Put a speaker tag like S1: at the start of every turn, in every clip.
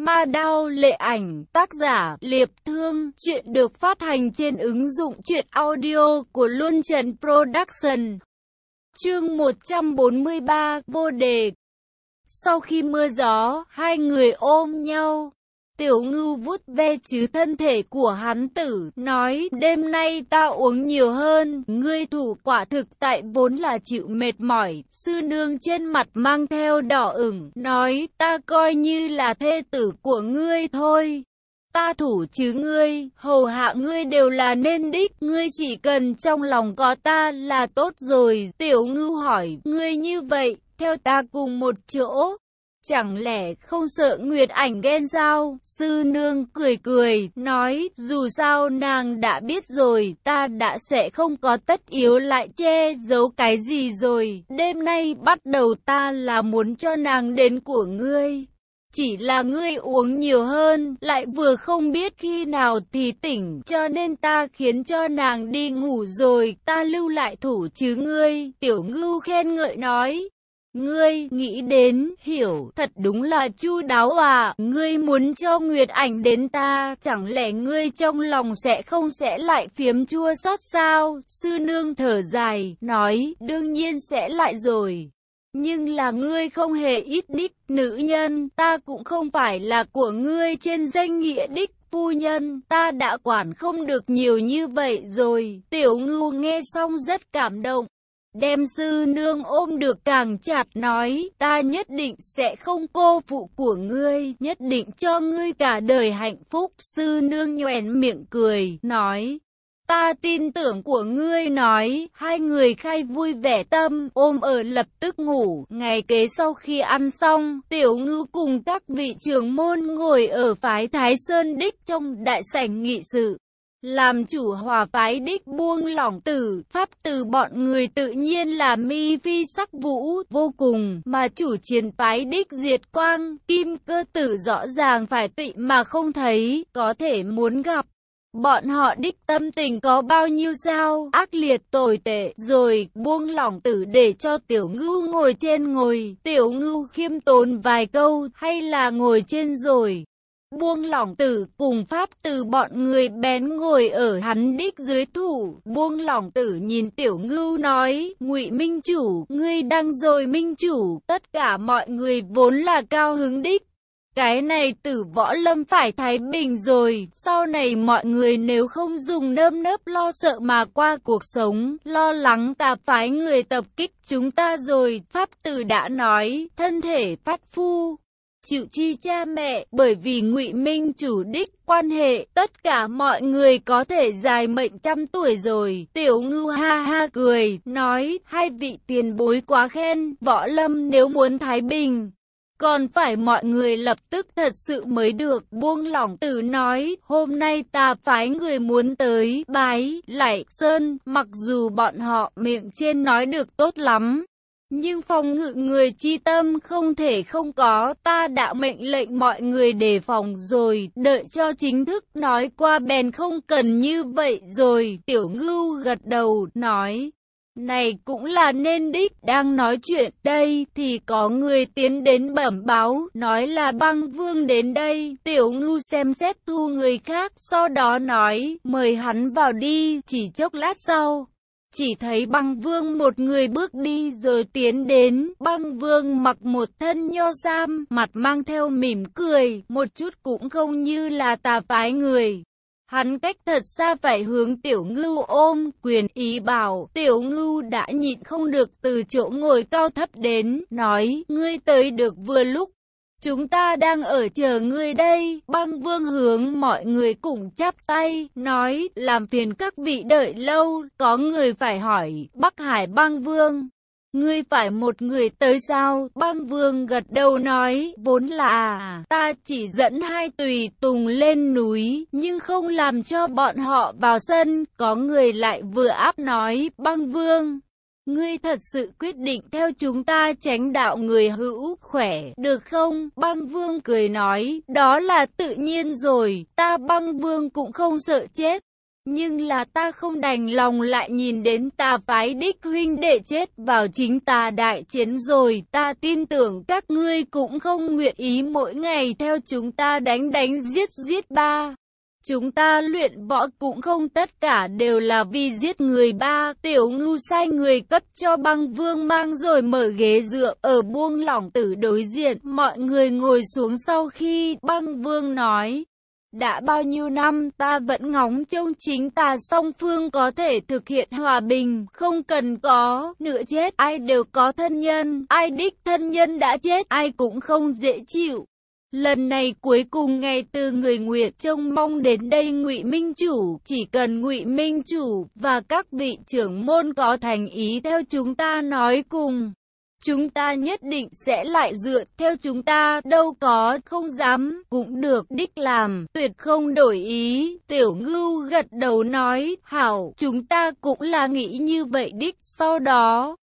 S1: Ma Đao Lệ Ảnh, tác giả Liệp Thương, chuyện được phát hành trên ứng dụng truyện audio của Luân Trần Production. Chương 143, vô đề. Sau khi mưa gió, hai người ôm nhau, Tiểu ngưu vút ve chứ thân thể của hắn tử, nói, đêm nay ta uống nhiều hơn, ngươi thủ quả thực tại vốn là chịu mệt mỏi, sư nương trên mặt mang theo đỏ ửng, nói, ta coi như là thê tử của ngươi thôi. Ta thủ chứ ngươi, hầu hạ ngươi đều là nên đích, ngươi chỉ cần trong lòng có ta là tốt rồi. Tiểu ngưu hỏi, ngươi như vậy, theo ta cùng một chỗ, Chẳng lẽ không sợ Nguyệt ảnh ghen sao? Sư nương cười cười, nói, dù sao nàng đã biết rồi, ta đã sẽ không có tất yếu lại che giấu cái gì rồi. Đêm nay bắt đầu ta là muốn cho nàng đến của ngươi. Chỉ là ngươi uống nhiều hơn, lại vừa không biết khi nào thì tỉnh, cho nên ta khiến cho nàng đi ngủ rồi, ta lưu lại thủ chứ ngươi. Tiểu ngưu khen ngợi nói, Ngươi nghĩ đến, hiểu, thật đúng là chu đáo à, ngươi muốn cho Nguyệt ảnh đến ta, chẳng lẽ ngươi trong lòng sẽ không sẽ lại phiếm chua xót sao? Sư nương thở dài, nói, đương nhiên sẽ lại rồi. Nhưng là ngươi không hề ít đích, nữ nhân, ta cũng không phải là của ngươi trên danh nghĩa đích phu nhân, ta đã quản không được nhiều như vậy rồi. Tiểu ngưu nghe xong rất cảm động, đem sư nương ôm được càng chặt nói, ta nhất định sẽ không cô phụ của ngươi, nhất định cho ngươi cả đời hạnh phúc. Sư nương nhoèn miệng cười, nói, ta tin tưởng của ngươi nói, hai người khai vui vẻ tâm, ôm ở lập tức ngủ. Ngày kế sau khi ăn xong, tiểu ngư cùng các vị trưởng môn ngồi ở phái Thái Sơn Đích trong đại sảnh nghị sự. Làm chủ hòa phái đích buông lỏng tử, pháp từ bọn người tự nhiên là mi vi sắc vũ, vô cùng, mà chủ chiến phái đích diệt quang, kim cơ tử rõ ràng phải tị mà không thấy, có thể muốn gặp. Bọn họ đích tâm tình có bao nhiêu sao, ác liệt tồi tệ, rồi buông lỏng tử để cho tiểu ngưu ngồi trên ngồi, tiểu ngưu khiêm tốn vài câu, hay là ngồi trên rồi. Buông lỏng tử cùng pháp từ bọn người bén ngồi ở hắn đích dưới thủ. Buông lỏng tử nhìn tiểu ngưu nói, ngụy minh chủ, ngươi đang rồi minh chủ, tất cả mọi người vốn là cao hứng đích. Cái này tử võ lâm phải thái bình rồi, sau này mọi người nếu không dùng nơm nớp lo sợ mà qua cuộc sống, lo lắng ta phái người tập kích chúng ta rồi, Pháp tử đã nói, thân thể phát phu, chịu chi cha mẹ, bởi vì ngụy Minh chủ đích quan hệ, tất cả mọi người có thể dài mệnh trăm tuổi rồi. Tiểu ngưu ha ha cười, nói, hai vị tiền bối quá khen, võ lâm nếu muốn thái bình. Còn phải mọi người lập tức thật sự mới được, buông lỏng tử nói, hôm nay ta phái người muốn tới, bái, lại, sơn, mặc dù bọn họ miệng trên nói được tốt lắm, nhưng phòng ngự người chi tâm không thể không có, ta đã mệnh lệnh mọi người đề phòng rồi, đợi cho chính thức nói qua bèn không cần như vậy rồi. Tiểu ngưu gật đầu, nói, này cũng là nên đích, đang nói chuyện đây thì có người tiến đến bẩm báo, nói là băng vương đến đây, tiểu ngưu xem xét thu người khác, sau đó nói, mời hắn vào đi, chỉ chốc lát sau. Chỉ thấy băng vương một người bước đi rồi tiến đến, băng vương mặc một thân nho sam, mặt mang theo mỉm cười, một chút cũng không như là tà phái người. Hắn cách thật xa phải hướng tiểu ngưu ôm, quyền ý bảo, tiểu ngưu đã nhịn không được từ chỗ ngồi cao thấp đến, nói, ngươi tới được vừa lúc, Chúng ta đang ở chờ ngươi đây, băng vương hướng mọi người cùng chắp tay, nói, làm phiền các vị đợi lâu, có người phải hỏi, Bắc Hải băng vương. Ngươi phải một người tới sao? Băng vương gật đầu nói, vốn là, ta chỉ dẫn hai tùy tùng lên núi, nhưng không làm cho bọn họ vào sân, có người lại vừa áp nói, băng vương. Ngươi thật sự quyết định theo chúng ta tránh đạo người hữu khỏe, được không? Băng vương cười nói, đó là tự nhiên rồi, ta băng vương cũng không sợ chết. Nhưng là ta không đành lòng lại nhìn đến ta phái đích huynh đệ chết vào chính ta đại chiến rồi. Ta tin tưởng các ngươi cũng không nguyện ý mỗi ngày theo chúng ta đánh đánh giết giết ba. Chúng ta luyện võ cũng không tất cả đều là vì giết người ba. Tiểu ngưu sai người cất cho băng vương mang rồi mở ghế dựa ở buông lỏng tử đối diện. Mọi người ngồi xuống sau khi băng vương nói. Đã bao nhiêu năm ta vẫn ngóng trông chính ta song phương có thể thực hiện hòa bình, không cần có, nửa chết, ai đều có thân nhân, ai đích thân nhân đã chết, ai cũng không dễ chịu. Lần này cuối cùng ngày từ người Nguyệt trông mong đến đây Ngụy Minh Chủ, chỉ cần Ngụy Minh Chủ và các vị trưởng môn có thành ý theo chúng ta nói cùng. Chúng ta nhất định sẽ lại dựa theo chúng ta, đâu có, không dám, cũng được, đích làm, tuyệt không đổi ý. Tiểu ngưu gật đầu nói, hảo, chúng ta cũng là nghĩ như vậy đích, sau đó.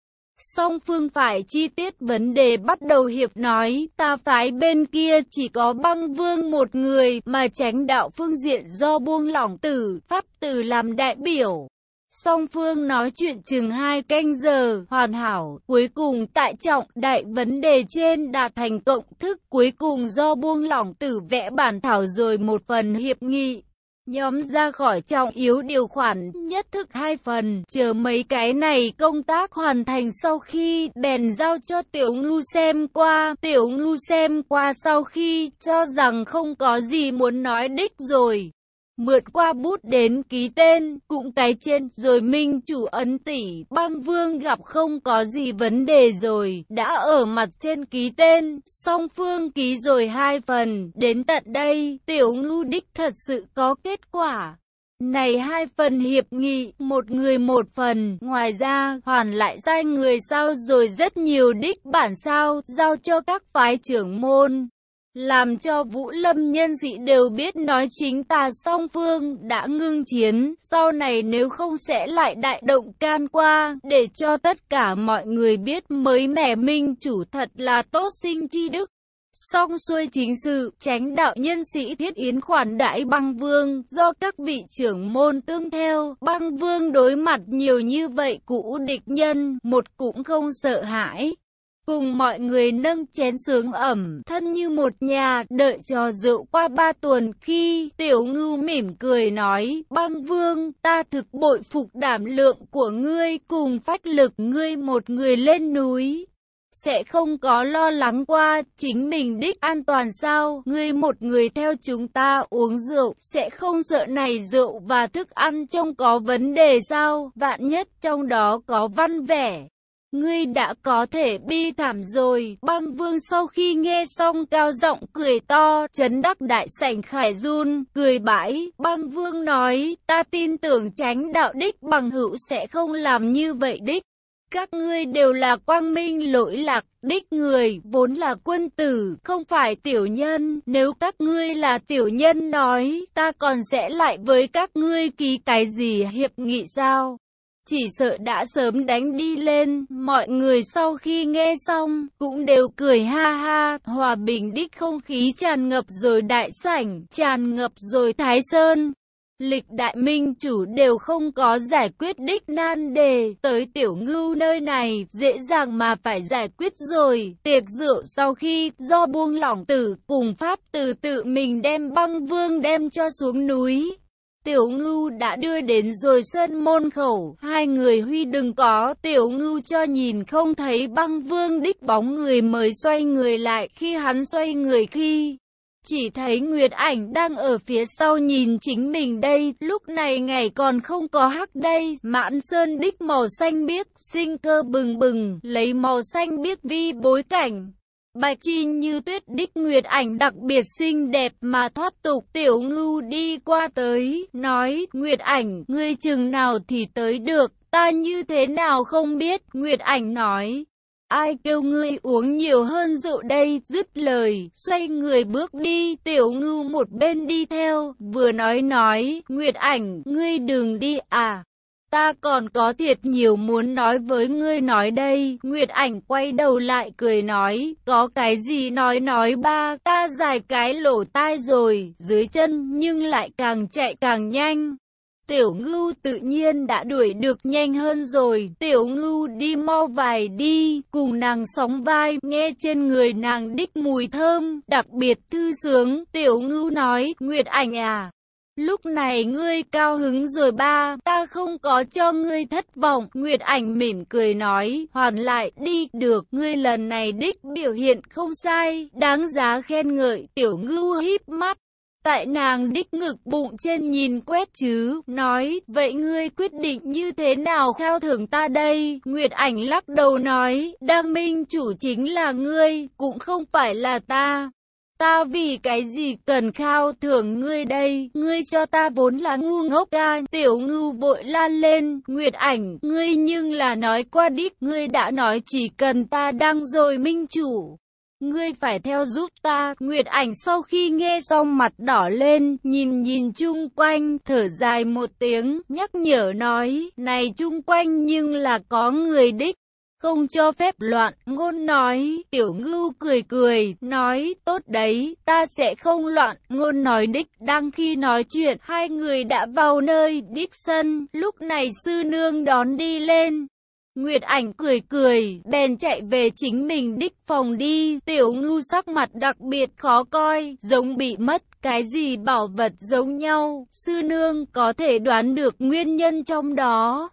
S1: Song phương phải chi tiết vấn đề bắt đầu hiệp nói, ta phái bên kia chỉ có băng vương một người, mà tránh đạo phương diện do buông lỏng tử, pháp tử làm đại biểu. Song phương nói chuyện chừng hai canh giờ, hoàn hảo, cuối cùng tại trọng đại vấn đề trên đạt thành cộng thức cuối cùng do buông lỏng tử vẽ bản thảo rồi một phần hiệp nghị. Nhóm ra khỏi trọng yếu điều khoản, nhất thức hai phần, chờ mấy cái này công tác hoàn thành sau khi đèn giao cho tiểu ngưu xem qua, tiểu ngưu xem qua sau khi cho rằng không có gì muốn nói đích rồi. Mượn qua bút đến ký tên, cũng cái trên, rồi minh chủ ấn tỷ, băng vương gặp không có gì vấn đề rồi, đã ở mặt trên ký tên, song phương ký rồi hai phần, đến tận đây, tiểu ngưu đích thật sự có kết quả. Này hai phần hiệp nghị, một người một phần, ngoài ra, hoàn lại sai người sao rồi rất nhiều đích bản sao, giao cho các phái trưởng môn. Làm cho Vũ Lâm nhân sĩ đều biết nói chính tà song phương đã ngưng chiến, sau này nếu không sẽ lại đại động can qua, để cho tất cả mọi người biết mới mẻ minh chủ thật là tốt sinh chi đức. Xong xuôi chính sự, tránh đạo nhân sĩ thiết yến khoản đại băng vương, do các vị trưởng môn tương theo, băng vương đối mặt nhiều như vậy cũ địch nhân, một cũng không sợ hãi. Cùng mọi người nâng chén sướng ẩm, thân như một nhà, đợi cho rượu qua ba tuần khi tiểu ngưu mỉm cười nói, băng vương, ta thực bội phục đảm lượng của ngươi cùng phách lực ngươi một người lên núi. Sẽ không có lo lắng qua chính mình đích an toàn sao, ngươi một người theo chúng ta uống rượu, sẽ không sợ này rượu và thức ăn trông có vấn đề sao, vạn nhất trong đó có văn vẻ. Ngươi đã có thể bi thảm rồi, băng vương sau khi nghe xong cao giọng cười to, chấn đắc đại sảnh khải run, cười bãi, băng vương nói, ta tin tưởng tránh đạo đích bằng hữu sẽ không làm như vậy đích. Các ngươi đều là quang minh lỗi lạc, đích người, vốn là quân tử, không phải tiểu nhân. Nếu các ngươi là tiểu nhân nói, ta còn sẽ lại với các ngươi ký cái gì hiệp nghị sao? Chỉ sợ đã sớm đánh đi lên, mọi người sau khi nghe xong, cũng đều cười ha ha, hòa bình đích không khí tràn ngập rồi đại sảnh, tràn ngập rồi thái sơn. Lịch đại minh chủ đều không có giải quyết đích nan đề, tới tiểu ngưu nơi này, dễ dàng mà phải giải quyết rồi. Tiệc rượu sau khi, do buông lỏng tử, cùng pháp từ tự mình đem băng vương đem cho xuống núi. Tiểu ngưu đã đưa đến rồi sân môn khẩu, hai người huy đừng có, tiểu ngưu cho nhìn không thấy băng vương đích bóng người mới xoay người lại, khi hắn xoay người khi, chỉ thấy Nguyệt ảnh đang ở phía sau nhìn chính mình đây, lúc này ngày còn không có hắc đây, mãn sơn đích màu xanh biếc, sinh cơ bừng bừng, lấy màu xanh biếc vi bối cảnh. Bạch chi như tuyết đích nguyệt ảnh đặc biệt xinh đẹp mà thoát tục tiểu ngưu đi qua tới, nói, Nguyệt ảnh, ngươi chừng nào thì tới được, ta như thế nào không biết, Nguyệt ảnh nói. Ai kêu ngươi uống nhiều hơn rượu đây, dứt lời, xoay người bước đi, tiểu ngưu một bên đi theo, vừa nói nói, Nguyệt ảnh, ngươi đừng đi à. Ta còn có thiệt nhiều muốn nói với ngươi nói đây. Nguyệt ảnh quay đầu lại cười nói, có cái gì nói nói ba, ta dài cái lỗ tai rồi, dưới chân nhưng lại càng chạy càng nhanh. Tiểu ngưu tự nhiên đã đuổi được nhanh hơn rồi, tiểu ngưu đi mau vài đi, cùng nàng sóng vai, nghe trên người nàng đích mùi thơm, đặc biệt thư sướng, tiểu ngưu nói, Nguyệt ảnh à. Lúc này ngươi cao hứng rồi ba, ta không có cho ngươi thất vọng. Nguyệt ảnh mỉm cười nói, hoàn lại đi, được, ngươi lần này đích biểu hiện không sai, đáng giá khen ngợi, tiểu ngưu híp mắt. Tại nàng đích ngực bụng trên nhìn quét chứ, nói, vậy ngươi quyết định như thế nào khao thưởng ta đây? Nguyệt ảnh lắc đầu nói, đăng minh chủ chính là ngươi, cũng không phải là ta. Ta vì cái gì cần khao thưởng ngươi đây, ngươi cho ta vốn là ngu ngốc ca, tiểu ngưu vội la lên, Nguyệt ảnh, ngươi nhưng là nói qua đích, ngươi đã nói chỉ cần ta đăng rồi minh chủ. Ngươi phải theo giúp ta, Nguyệt ảnh sau khi nghe xong mặt đỏ lên, nhìn nhìn chung quanh, thở dài một tiếng, nhắc nhở nói, này chung quanh nhưng là có người đích. Không cho phép loạn, ngôn nói, tiểu ngưu cười cười, nói, tốt đấy, ta sẽ không loạn, ngôn nói đích, đang khi nói chuyện, hai người đã vào nơi, đích sân, lúc này sư nương đón đi lên. Nguyệt ảnh cười cười, bèn chạy về chính mình đích phòng đi, tiểu ngưu sắc mặt đặc biệt khó coi, giống bị mất, cái gì bảo vật giống nhau, sư nương có thể đoán được nguyên nhân trong đó.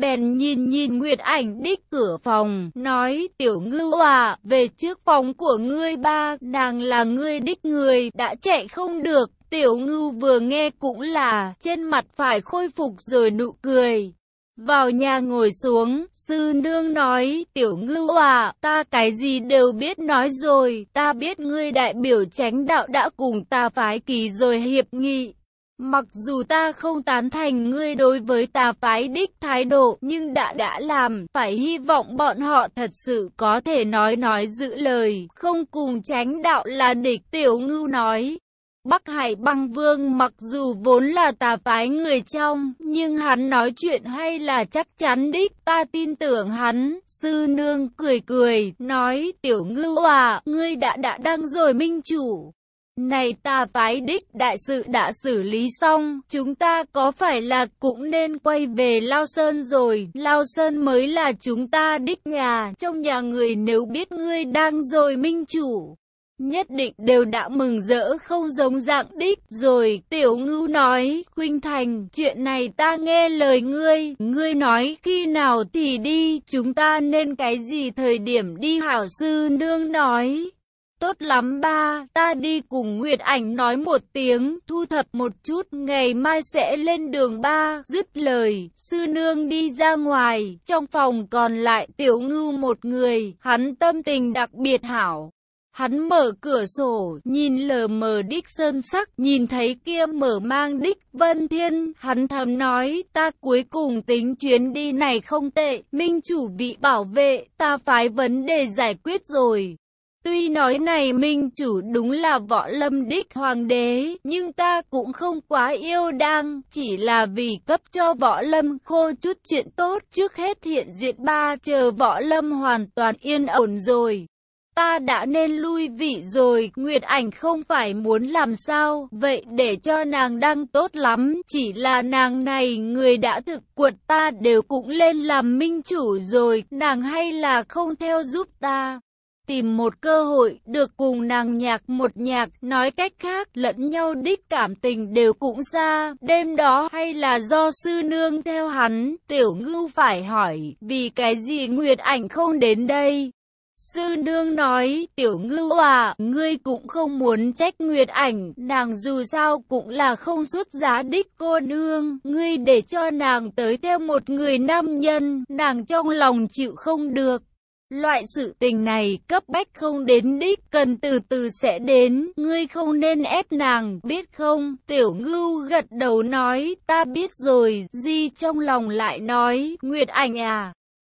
S1: Bèn nhìn nhìn Nguyệt ảnh đích cửa phòng, nói tiểu ngưu à, về trước phòng của ngươi ba, nàng là ngươi đích người, đã chạy không được. Tiểu ngưu vừa nghe cũng là, trên mặt phải khôi phục rồi nụ cười. Vào nhà ngồi xuống, sư nương nói, tiểu ngưu à, ta cái gì đều biết nói rồi, ta biết ngươi đại biểu tránh đạo đã cùng ta phái kỳ rồi hiệp nghị. Mặc dù ta không tán thành ngươi đối với tà phái đích thái độ, nhưng đã đã làm, phải hy vọng bọn họ thật sự có thể nói nói giữ lời, không cùng tránh đạo là địch. Tiểu ngưu nói, Bắc Hải băng vương mặc dù vốn là tà phái người trong, nhưng hắn nói chuyện hay là chắc chắn đích, ta tin tưởng hắn. Sư nương cười cười, nói tiểu ngưu à, ngươi đã đã đăng rồi minh chủ. Này ta phái đích đại sự đã xử lý xong, chúng ta có phải là cũng nên quay về Lao Sơn rồi, Lao Sơn mới là chúng ta đích nhà, trong nhà người nếu biết ngươi đang rồi minh chủ. Nhất định đều đã mừng rỡ không giống dạng đích. Rồi, tiểu ngưu nói, Khuynh Thành, chuyện này ta nghe lời ngươi, ngươi nói khi nào thì đi, chúng ta nên cái gì thời điểm đi? Hảo sư nương nói. Tốt lắm ba, ta đi cùng Nguyệt Ảnh nói một tiếng, thu thập một chút, ngày mai sẽ lên đường ba, dứt lời, sư nương đi ra ngoài, trong phòng còn lại tiểu ngưu một người, hắn tâm tình đặc biệt hảo. Hắn mở cửa sổ, nhìn lờ mờ đích sơn sắc, nhìn thấy kia mở mang đích vân thiên, hắn thầm nói, ta cuối cùng tính chuyến đi này không tệ, minh chủ vị bảo vệ, ta phái vấn đề giải quyết rồi. Tuy nói này minh chủ đúng là võ lâm đích hoàng đế, nhưng ta cũng không quá yêu đang, chỉ là vì cấp cho võ lâm khô chút chuyện tốt trước hết hiện diện ba chờ võ lâm hoàn toàn yên ổn rồi. Ta đã nên lui vị rồi, Nguyệt ảnh không phải muốn làm sao, vậy để cho nàng đăng tốt lắm, chỉ là nàng này người đã thực quật ta đều cũng lên làm minh chủ rồi, nàng hay là không theo giúp ta tìm một cơ hội được cùng nàng nhạc một nhạc, nói cách khác lẫn nhau đích cảm tình đều cũng xa, đêm đó hay là do sư nương theo hắn, tiểu ngưu phải hỏi, vì cái gì Nguyệt ảnh không đến đây? Sư nương nói, tiểu ngưu à, ngươi cũng không muốn trách Nguyệt ảnh, nàng dù sao cũng là không xuất giá đích cô nương, ngươi để cho nàng tới theo một người nam nhân, nàng trong lòng chịu không được. Loại sự tình này cấp bách không đến đích, cần từ từ sẽ đến, ngươi không nên ép nàng, biết không? Tiểu ngưu gật đầu nói, ta biết rồi, di trong lòng lại nói, Nguyệt ảnh à.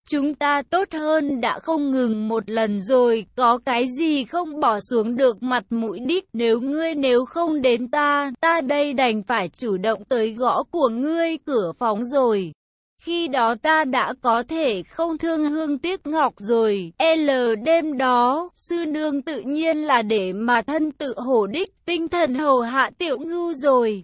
S1: Chúng ta tốt hơn đã không ngừng một lần rồi, có cái gì không bỏ xuống được mặt mũi đích, nếu ngươi nếu không đến ta, ta đây đành phải chủ động tới gõ của ngươi cửa phóng rồi. Khi đó ta đã có thể không thương hương tiếc ngọc rồi. L đêm đó, sư nương tự nhiên là để mà thân tự hổ đích, tinh thần hầu hạ tiểu ngưu rồi.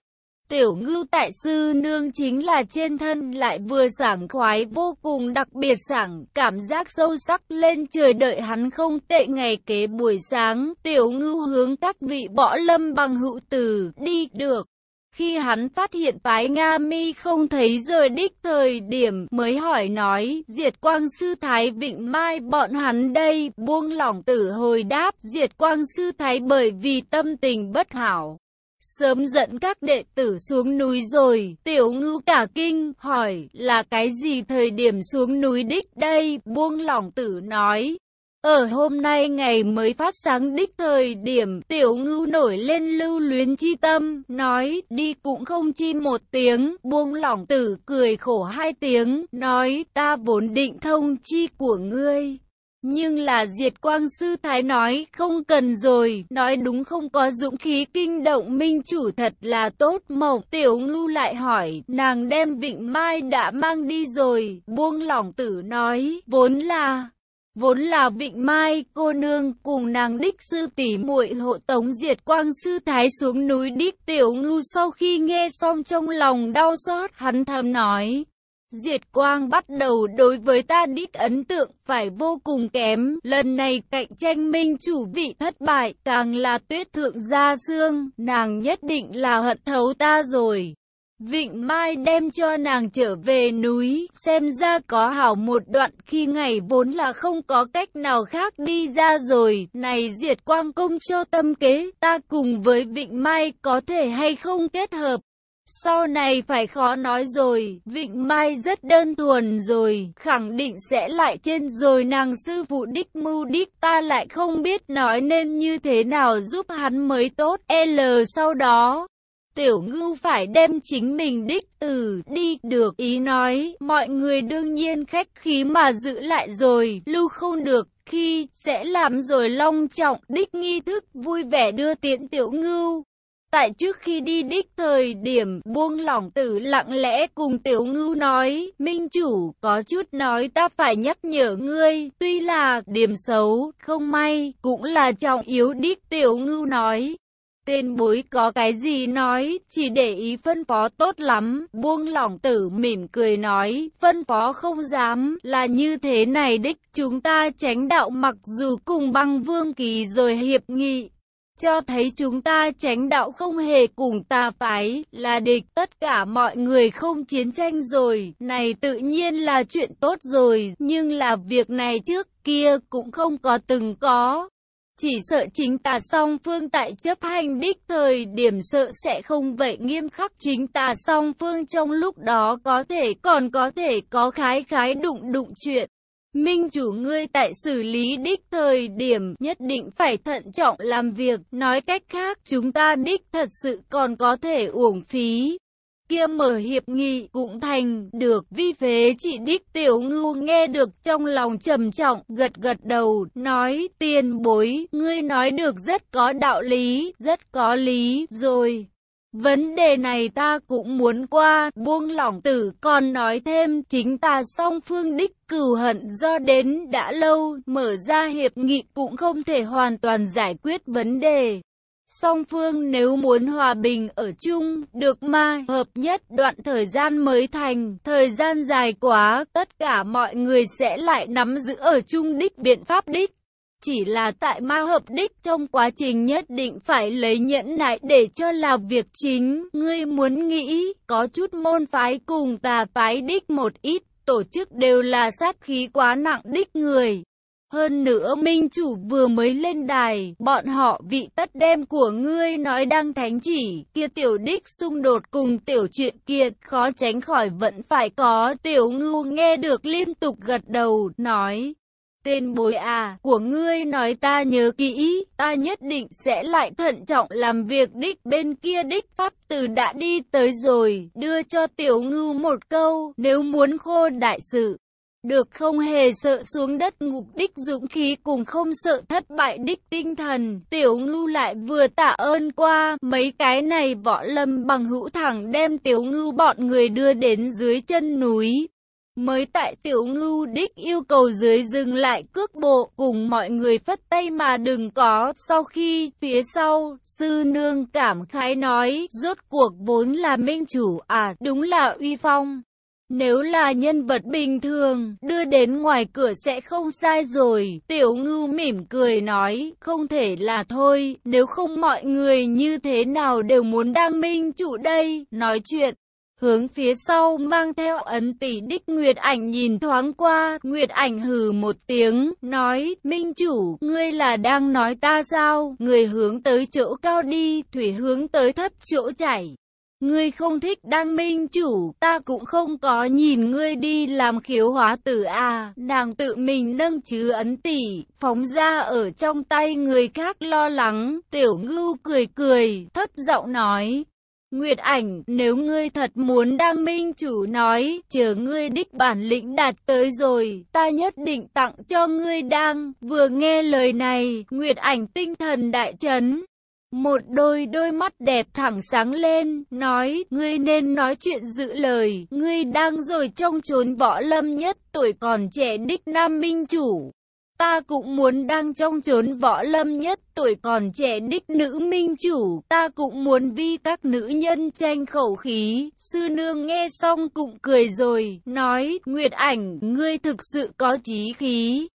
S1: tiểu ngưu tại sư nương chính là trên thân lại vừa sảng khoái vô cùng đặc biệt sảng, cảm giác sâu sắc lên trời đợi hắn không tệ ngày kế buổi sáng, tiểu ngưu hướng các vị võ lâm bằng hữu tử, đi được. Khi hắn phát hiện phái Nga mi không thấy rồi đích thời điểm mới hỏi nói, diệt quang sư thái vịnh mai bọn hắn đây, buông lỏng tử hồi đáp, diệt quang sư thái bởi vì tâm tình bất hảo. Sớm dẫn các đệ tử xuống núi rồi, tiểu ngưu cả kinh, hỏi, là cái gì thời điểm xuống núi đích đây, buông lỏng tử nói, ở hôm nay ngày mới phát sáng đích thời điểm tiểu ngưu nổi lên lưu luyến chi tâm, nói đi cũng không chi một tiếng, buông lỏng tử cười khổ hai tiếng, nói ta vốn định thông chi của ngươi. Nhưng là diệt quang sư thái nói không cần rồi, nói đúng không có dũng khí kinh động minh chủ thật là tốt mộng. Tiểu ngưu lại hỏi, nàng đem vịnh mai đã mang đi rồi, buông lỏng tử nói, vốn là... Vốn là Vịnh Mai, cô nương cùng nàng đích sư tỷ muội hộ tống diệt quang sư thái xuống núi đích tiểu ngưu sau khi nghe xong trong lòng đau xót, hắn thầm nói. Diệt quang bắt đầu đối với ta đích ấn tượng phải vô cùng kém, lần này cạnh tranh minh chủ vị thất bại, càng là tuyết thượng gia xương, nàng nhất định là hận thấu ta rồi. Vịnh Mai đem cho nàng trở về núi, xem ra có hảo một đoạn khi ngày vốn là không có cách nào khác đi ra rồi, này diệt quang công cho tâm kế, ta cùng với Vịnh Mai có thể hay không kết hợp. Sau này phải khó nói rồi, Vịnh Mai rất đơn thuần rồi, khẳng định sẽ lại trên rồi nàng sư phụ đích mưu đích ta lại không biết nói nên như thế nào giúp hắn mới tốt. L sau đó, Tiểu ngưu phải đem chính mình đích từ đi được ý nói, mọi người đương nhiên khách khí mà giữ lại rồi, lưu không được, khi sẽ làm rồi long trọng đích nghi thức vui vẻ đưa tiễn tiểu ngưu. Tại trước khi đi đích thời điểm buông lỏng tử lặng lẽ cùng tiểu ngưu nói, Minh chủ có chút nói ta phải nhắc nhở ngươi, tuy là điểm xấu, không may, cũng là trọng yếu đích tiểu ngưu nói. Tên bối có cái gì nói, chỉ để ý phân phó tốt lắm, buông lỏng tử mỉm cười nói, phân phó không dám, là như thế này đích, chúng ta tránh đạo mặc dù cùng băng vương kỳ rồi hiệp nghị. Cho thấy chúng ta tránh đạo không hề cùng ta phái, là địch, tất cả mọi người không chiến tranh rồi, này tự nhiên là chuyện tốt rồi, nhưng là việc này trước kia cũng không có từng có. Chỉ sợ chính tà song phương tại chấp hành đích thời điểm sợ sẽ không vậy. Nghiêm khắc chính tà song phương trong lúc đó có thể còn có thể có khái khái đụng đụng chuyện. Minh chủ ngươi tại xử lý đích thời điểm nhất định phải thận trọng làm việc, nói cách khác chúng ta đích thật sự còn có thể uổng phí kia mở hiệp nghị cũng thành được vi phế chị đích tiểu ngưu nghe được trong lòng trầm trọng gật gật đầu nói tiền bối ngươi nói được rất có đạo lý rất có lý rồi Vấn đề này ta cũng muốn qua, buông lỏng tử còn nói thêm, chính ta song phương đích cừu hận do đến đã lâu, mở ra hiệp nghị cũng không thể hoàn toàn giải quyết vấn đề. Song phương nếu muốn hòa bình ở chung, được mà hợp nhất đoạn thời gian mới thành, thời gian dài quá, tất cả mọi người sẽ lại nắm giữ ở chung đích biện pháp đích. Chỉ là tại ma hợp đích trong quá trình nhất định phải lấy nhẫn nại để cho là việc chính, ngươi muốn nghĩ, có chút môn phái cùng tà phái đích một ít, tổ chức đều là sát khí quá nặng đích người. Hơn nữa minh chủ vừa mới lên đài, bọn họ vị tất đem của ngươi nói đang thánh chỉ, kia tiểu đích xung đột cùng tiểu chuyện kia, khó tránh khỏi vẫn phải có, tiểu ngưu nghe được liên tục gật đầu, nói. Tên bối à, của ngươi nói ta nhớ kỹ, ta nhất định sẽ lại thận trọng làm việc đích bên kia đích pháp từ đã đi tới rồi, đưa cho tiểu ngưu một câu, nếu muốn khô đại sự được không hề sợ xuống đất ngục đích dũng khí cùng không sợ thất bại đích tinh thần. Tiểu ngưu lại vừa tạ ơn qua, mấy cái này võ lâm bằng hữu thẳng đem tiểu ngưu bọn người đưa đến dưới chân núi. Mới tại tiểu ngưu đích yêu cầu dưới dừng lại cước bộ cùng mọi người phất tay mà đừng có. Sau khi phía sau, sư nương cảm khái nói, rốt cuộc vốn là minh chủ à, đúng là uy phong. Nếu là nhân vật bình thường, đưa đến ngoài cửa sẽ không sai rồi. Tiểu ngưu mỉm cười nói, không thể là thôi, nếu không mọi người như thế nào đều muốn đăng minh chủ đây. Nói chuyện, hướng phía sau mang theo ấn tỷ đích Nguyệt ảnh nhìn thoáng qua, Nguyệt ảnh hừ một tiếng, nói, Minh chủ, ngươi là đang nói ta sao, người hướng tới chỗ cao đi, thủy hướng tới thấp chỗ chảy. Ngươi không thích đăng minh chủ, ta cũng không có nhìn ngươi đi làm khiếu hóa tử à, nàng tự mình nâng chứ ấn tỷ, phóng ra ở trong tay người khác lo lắng, tiểu ngưu cười cười, thấp giọng nói. Nguyệt ảnh, nếu ngươi thật muốn đăng minh chủ nói, chờ ngươi đích bản lĩnh đạt tới rồi, ta nhất định tặng cho ngươi đăng. Vừa nghe lời này, Nguyệt ảnh tinh thần đại chấn. Một đôi đôi mắt đẹp thẳng sáng lên, nói, ngươi nên nói chuyện giữ lời, ngươi đang rồi trong chốn võ lâm nhất tuổi còn trẻ đích nam minh chủ. Ta cũng muốn đang trong chốn võ lâm nhất tuổi còn trẻ đích nữ minh chủ, ta cũng muốn vi các nữ nhân tranh khẩu khí. Sư nương nghe xong cũng cười rồi, nói, Nguyệt ảnh, ngươi thực sự có trí khí.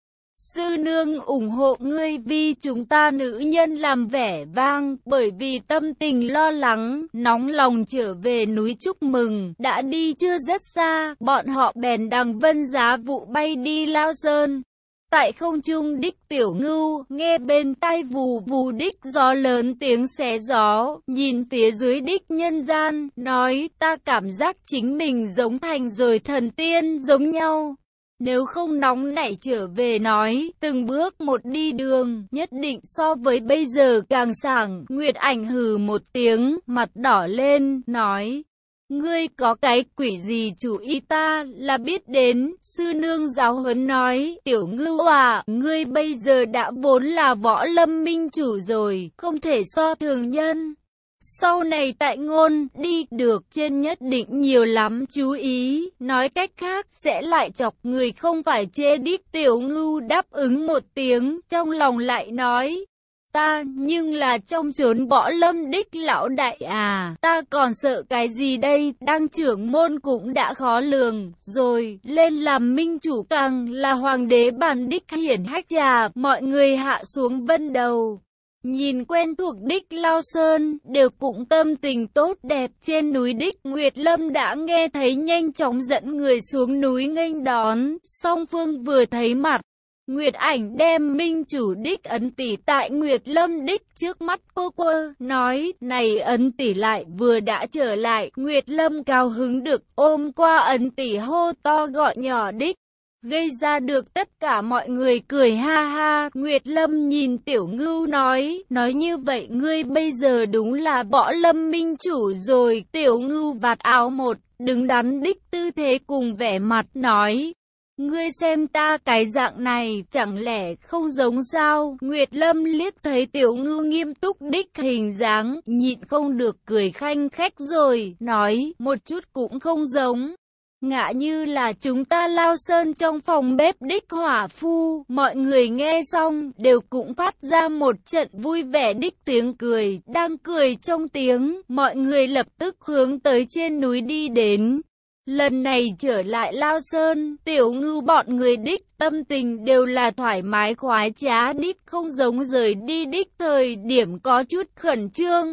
S1: Sư nương ủng hộ ngươi vì chúng ta nữ nhân làm vẻ vang, bởi vì tâm tình lo lắng, nóng lòng trở về núi chúc mừng, đã đi chưa rất xa, bọn họ bèn đằng vân giá vụ bay đi lao sơn. Tại không trung đích tiểu ngưu, nghe bên tai vù vù đích gió lớn tiếng xé gió, nhìn phía dưới đích nhân gian, nói ta cảm giác chính mình giống thành rồi thần tiên giống nhau. Nếu không nóng nảy trở về nói, từng bước một đi đường, nhất định so với bây giờ càng sảng. Nguyệt ảnh hừ một tiếng, mặt đỏ lên, nói. Ngươi có cái quỷ gì chủ ý ta là biết đến, sư nương giáo huấn nói, tiểu ngư à, ngươi bây giờ đã vốn là võ lâm minh chủ rồi, không thể so thường nhân. Sau này tại ngôn, đi được trên nhất định nhiều lắm chú ý, nói cách khác sẽ lại chọc người không phải chê đích tiểu ngưu đáp ứng một tiếng, trong lòng lại nói. Ta, nhưng là trong chốn võ lâm đích lão đại à, ta còn sợ cái gì đây, đang trưởng môn cũng đã khó lường, rồi, lên làm minh chủ càng là hoàng đế bản đích hiển hách trà, mọi người hạ xuống vân đầu. Nhìn quen thuộc đích Lao Sơn, đều cũng tâm tình tốt đẹp trên núi đích. Nguyệt Lâm đã nghe thấy nhanh chóng dẫn người xuống núi nghênh đón, song phương vừa thấy mặt. Nguyệt ảnh đem minh chủ đích ấn tỷ tại Nguyệt Lâm đích trước mắt cô quơ, nói, này ấn tỷ lại vừa đã trở lại, Nguyệt Lâm cao hứng được ôm qua ấn tỷ hô to gọi nhỏ đích gây ra được tất cả mọi người cười ha ha. Nguyệt Lâm nhìn Tiểu Ngưu nói, nói như vậy ngươi bây giờ đúng là võ lâm minh chủ rồi. Tiểu Ngưu vạt áo một, đứng đắn đích tư thế cùng vẻ mặt nói. Ngươi xem ta cái dạng này, chẳng lẽ không giống sao? Nguyệt Lâm liếc thấy Tiểu Ngư nghiêm túc đích hình dáng, nhịn không được cười khanh khách rồi, nói, một chút cũng không giống. Ngạ như là chúng ta lao sơn trong phòng bếp đích hỏa phu, mọi người nghe xong đều cũng phát ra một trận vui vẻ đích tiếng cười, đang cười trong tiếng, mọi người lập tức hướng tới trên núi đi đến. Lần này trở lại Lao Sơn, tiểu ngư bọn người đích, tâm tình đều là thoải mái khoái trá đích, không giống rời đi đích thời điểm có chút khẩn trương.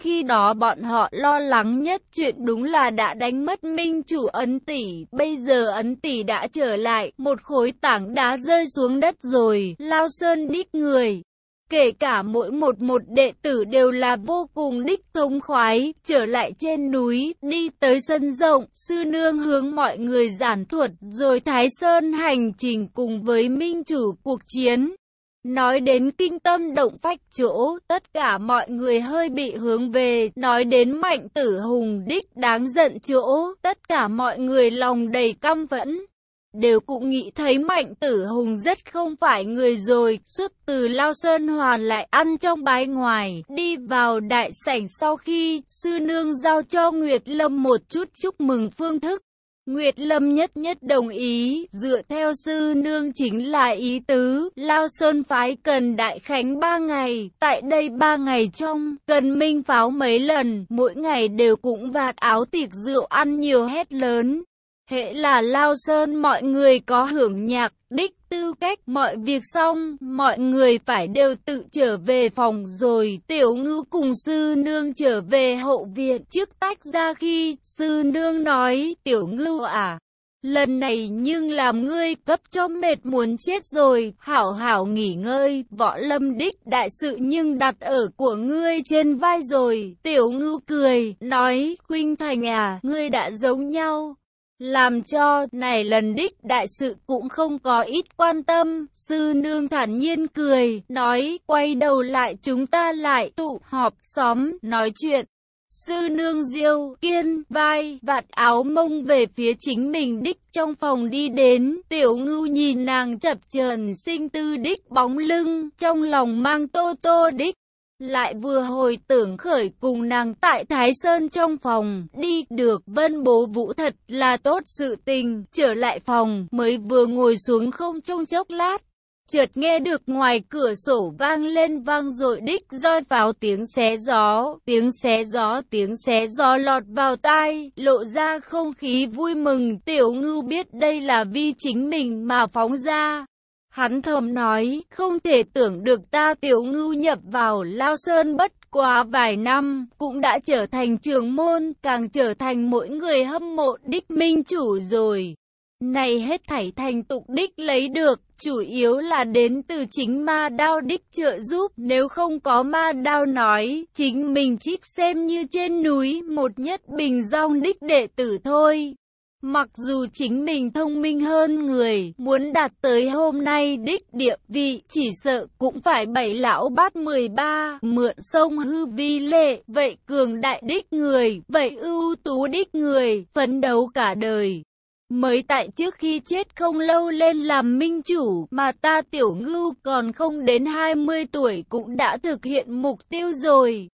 S1: Khi đó bọn họ lo lắng nhất chuyện đúng là đã đánh mất minh chủ ấn tỷ, bây giờ ấn tỷ đã trở lại, một khối tảng đá rơi xuống đất rồi, lao sơn đích người. Kể cả mỗi một một đệ tử đều là vô cùng đích thông khoái, trở lại trên núi, đi tới sân rộng, sư nương hướng mọi người giản thuật, rồi Thái Sơn hành trình cùng với minh chủ cuộc chiến. Nói đến kinh tâm động phách chỗ, tất cả mọi người hơi bị hướng về, nói đến mạnh tử hùng đích đáng giận chỗ, tất cả mọi người lòng đầy căm phẫn. Đều cũng nghĩ thấy mạnh tử hùng rất không phải người rồi, xuất từ Lao Sơn Hoàn lại ăn trong bái ngoài, đi vào đại sảnh sau khi sư nương giao cho Nguyệt Lâm một chút chúc mừng phương thức. Nguyệt Lâm nhất nhất đồng ý, dựa theo sư nương chính là ý tứ, Lao Sơn phái cần đại khánh ba ngày, tại đây ba ngày trong, cần minh pháo mấy lần, mỗi ngày đều cũng vạt áo tiệc rượu ăn nhiều hết lớn. Hệ là Lao Sơn mọi người có hưởng nhạc, đích tư cách, mọi việc xong, mọi người phải đều tự trở về phòng rồi, tiểu ngư cùng sư nương trở về hậu viện, trước tách ra khi, sư nương nói, tiểu ngư à, Lần này nhưng làm ngươi cấp cho mệt muốn chết rồi, hảo hảo nghỉ ngơi, võ lâm đích đại sự nhưng đặt ở của ngươi trên vai rồi, tiểu ngư cười, nói, khuynh thành à, ngươi đã giống nhau, làm cho, này lần đích đại sự cũng không có ít quan tâm, sư nương thản nhiên cười, nói, quay đầu lại chúng ta lại tụ họp, xóm, nói chuyện. Sư nương diêu, kiên, vai, vạt áo mông về phía chính mình đích trong phòng đi đến, tiểu ngưu nhìn nàng chập chờn sinh tư đích bóng lưng, trong lòng mang tô tô đích lại vừa hồi tưởng khởi cùng nàng tại Thái Sơn trong phòng, đi được vân bố vũ thật là tốt sự tình, trở lại phòng, mới vừa ngồi xuống không trong chốc lát. Chợt nghe được ngoài cửa sổ vang lên vang dội đích roi pháo tiếng xé gió, tiếng xé gió, tiếng xé gió lọt vào tai, lộ ra không khí vui mừng, tiểu ngưu biết đây là vi chính mình mà phóng ra. Hắn thầm nói, không thể tưởng được ta tiểu ngưu nhập vào Lao Sơn bất quá vài năm, cũng đã trở thành trường môn, càng trở thành mỗi người hâm mộ đích minh chủ rồi. Này hết thảy thành tục đích lấy được, chủ yếu là đến từ chính ma đao đích trợ giúp, nếu không có ma đao nói, chính mình trích xem như trên núi một nhất bình rong đích đệ tử thôi. Mặc dù chính mình thông minh hơn người, muốn đạt tới hôm nay đích địa vị, chỉ sợ cũng phải bảy lão bát 13, mượn sông hư vi lệ, vậy cường đại đích người, vậy ưu tú đích người, phấn đấu cả đời. Mới tại trước khi chết không lâu lên làm minh chủ, mà ta tiểu ngưu còn không đến 20 tuổi cũng đã thực hiện mục tiêu rồi.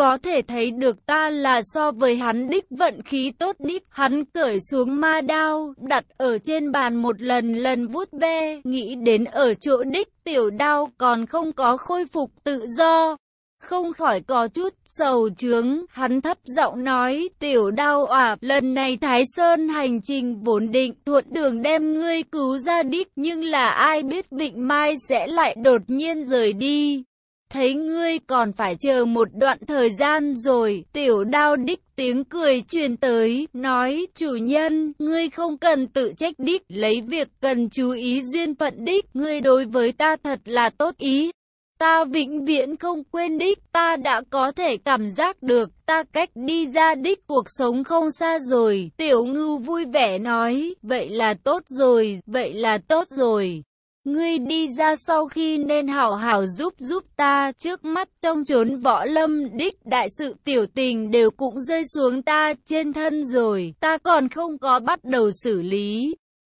S1: Có thể thấy được ta là so với hắn đích vận khí tốt đích, hắn cởi xuống ma đao, đặt ở trên bàn một lần lần vuốt ve, nghĩ đến ở chỗ đích tiểu đao còn không có khôi phục tự do. Không khỏi có chút sầu trướng, hắn thấp giọng nói, tiểu đao ả, lần này Thái Sơn hành trình vốn định thuận đường đem ngươi cứu ra đích, nhưng là ai biết Vịnh Mai sẽ lại đột nhiên rời đi thấy ngươi còn phải chờ một đoạn thời gian rồi, tiểu đao đích tiếng cười truyền tới, nói, chủ nhân, ngươi không cần tự trách đích, lấy việc cần chú ý duyên phận đích, ngươi đối với ta thật là tốt ý. Ta vĩnh viễn không quên đích, ta đã có thể cảm giác được, ta cách đi ra đích cuộc sống không xa rồi. Tiểu ngưu vui vẻ nói, vậy là tốt rồi, vậy là tốt rồi. Ngươi đi ra sau khi nên hảo hảo giúp giúp ta, trước mắt trong chốn võ lâm đích đại sự tiểu tình đều cũng rơi xuống ta trên thân rồi, ta còn không có bắt đầu xử lý.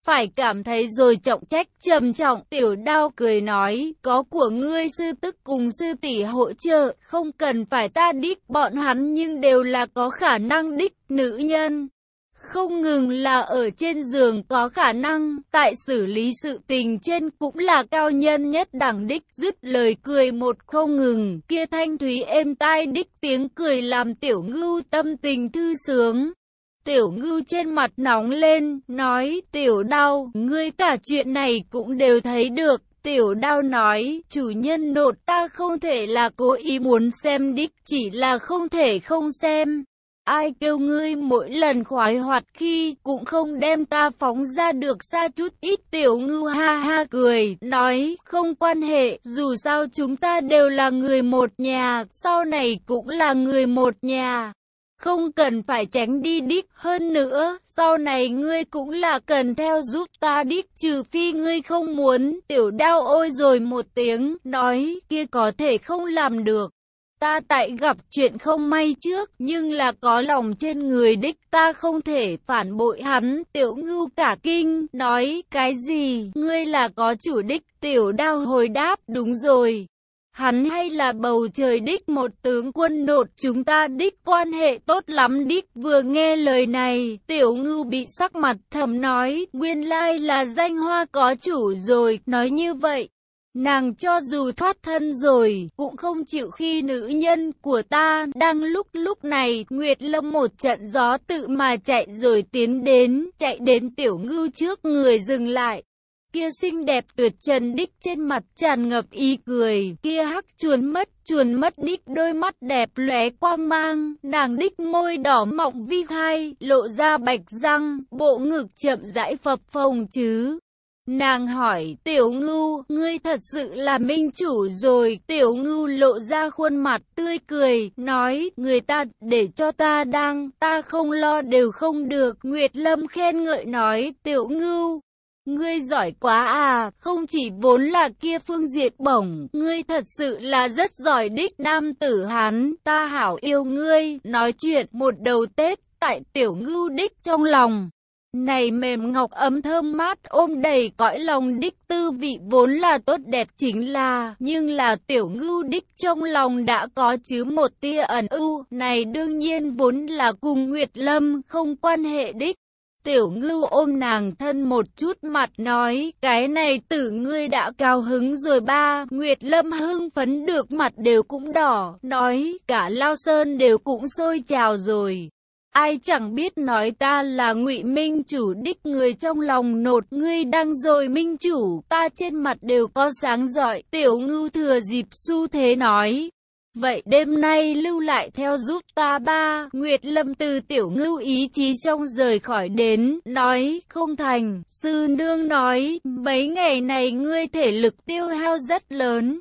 S1: Phải cảm thấy rồi trọng trách trầm trọng, tiểu đao cười nói, có của ngươi sư tức cùng sư tỷ hỗ trợ, không cần phải ta đích. Bọn hắn nhưng đều là có khả năng đích nữ nhân không ngừng là ở trên giường có khả năng, tại xử lý sự tình trên cũng là cao nhân nhất đẳng đích, dứt lời cười một không ngừng, kia thanh thúy êm tai đích tiếng cười làm tiểu ngưu tâm tình thư sướng. Tiểu ngưu trên mặt nóng lên, nói, tiểu đau, ngươi cả chuyện này cũng đều thấy được. Tiểu đao nói, chủ nhân nột ta không thể là cố ý muốn xem đích, chỉ là không thể không xem. Ai kêu ngươi mỗi lần khoái hoạt khi cũng không đem ta phóng ra được xa chút ít tiểu ngư ha ha cười, nói không quan hệ, dù sao chúng ta đều là người một nhà, sau này cũng là người một nhà. Không cần phải tránh đi đích hơn nữa, sau này ngươi cũng là cần theo giúp ta đích trừ phi ngươi không muốn, tiểu đao ôi rồi một tiếng, nói kia có thể không làm được. Ta tại gặp chuyện không may trước, nhưng là có lòng trên người đích, ta không thể phản bội hắn. Tiểu ngưu cả kinh, nói, cái gì, ngươi là có chủ đích, tiểu đao hồi đáp, đúng rồi. hắn hay là bầu trời đích một tướng quân đột chúng ta đích quan hệ tốt lắm đích vừa nghe lời này tiểu ngưu bị sắc mặt thầm nói nguyên lai là danh hoa có chủ rồi nói như vậy Nàng cho dù thoát thân rồi, cũng không chịu khi nữ nhân của ta đang lúc lúc này, Nguyệt Lâm một trận gió tự mà chạy rồi tiến đến, chạy đến tiểu ngưu trước người dừng lại. Kia xinh đẹp tuyệt trần đích trên mặt tràn ngập ý cười, kia hắc chuồn mất, chuồn mất đích đôi mắt đẹp lóe quang mang, nàng đích môi đỏ mọng vi khai, lộ ra bạch răng, bộ ngực chậm rãi phập phồng chứ. Nàng hỏi, tiểu ngưu, ngươi thật sự là minh chủ rồi, tiểu ngưu lộ ra khuôn mặt tươi cười, nói, người ta, để cho ta đang, ta không lo đều không được, Nguyệt Lâm khen ngợi nói, tiểu ngưu. Ngươi giỏi quá à, không chỉ vốn là kia phương diệt bổng, ngươi thật sự là rất giỏi đích nam tử hán, ta hảo yêu ngươi, nói chuyện một đầu Tết, tại tiểu ngưu đích trong lòng. Này mềm ngọc ấm thơm mát ôm đầy cõi lòng đích tư vị vốn là tốt đẹp chính là, nhưng là tiểu ngưu đích trong lòng đã có chứ một tia ẩn ưu, này đương nhiên vốn là cùng Nguyệt Lâm không quan hệ đích. Tiểu ngưu ôm nàng thân một chút mặt nói, cái này tử ngươi đã cao hứng rồi ba, Nguyệt Lâm hưng phấn được mặt đều cũng đỏ, nói, cả Lao Sơn đều cũng sôi trào rồi. Ai chẳng biết nói ta là ngụy minh chủ đích người trong lòng nột ngươi đang rồi minh chủ, ta trên mặt đều có sáng giỏi, tiểu ngưu thừa dịp xu thế nói. Vậy đêm nay lưu lại theo giúp ta ba, Nguyệt Lâm từ tiểu ngưu ý chí trong rời khỏi đến, nói, không thành, sư nương nói, mấy ngày này ngươi thể lực tiêu hao rất lớn,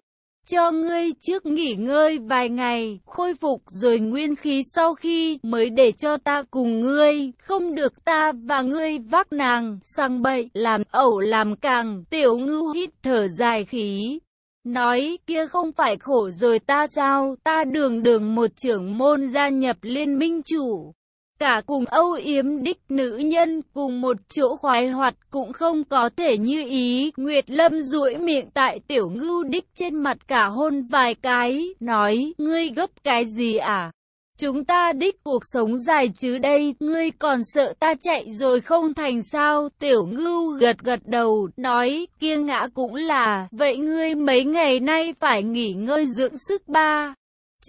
S1: cho ngươi trước nghỉ ngơi vài ngày, khôi phục rồi nguyên khí sau khi mới để cho ta cùng ngươi, không được ta và ngươi vác nàng, sang bậy, làm ẩu làm càng, tiểu ngưu hít thở dài khí. Nói kia không phải khổ rồi ta sao, ta đường đường một trưởng môn gia nhập liên minh chủ, cả cùng âu yếm đích nữ nhân cùng một chỗ khoái hoạt cũng không có thể như ý. Nguyệt Lâm duỗi miệng tại tiểu ngưu đích trên mặt cả hôn vài cái, nói, ngươi gấp cái gì à? Chúng ta đích cuộc sống dài chứ đây, ngươi còn sợ ta chạy rồi không thành sao? Tiểu ngưu gật gật đầu, nói, kia ngã cũng là, vậy ngươi mấy ngày nay phải nghỉ ngơi dưỡng sức ba.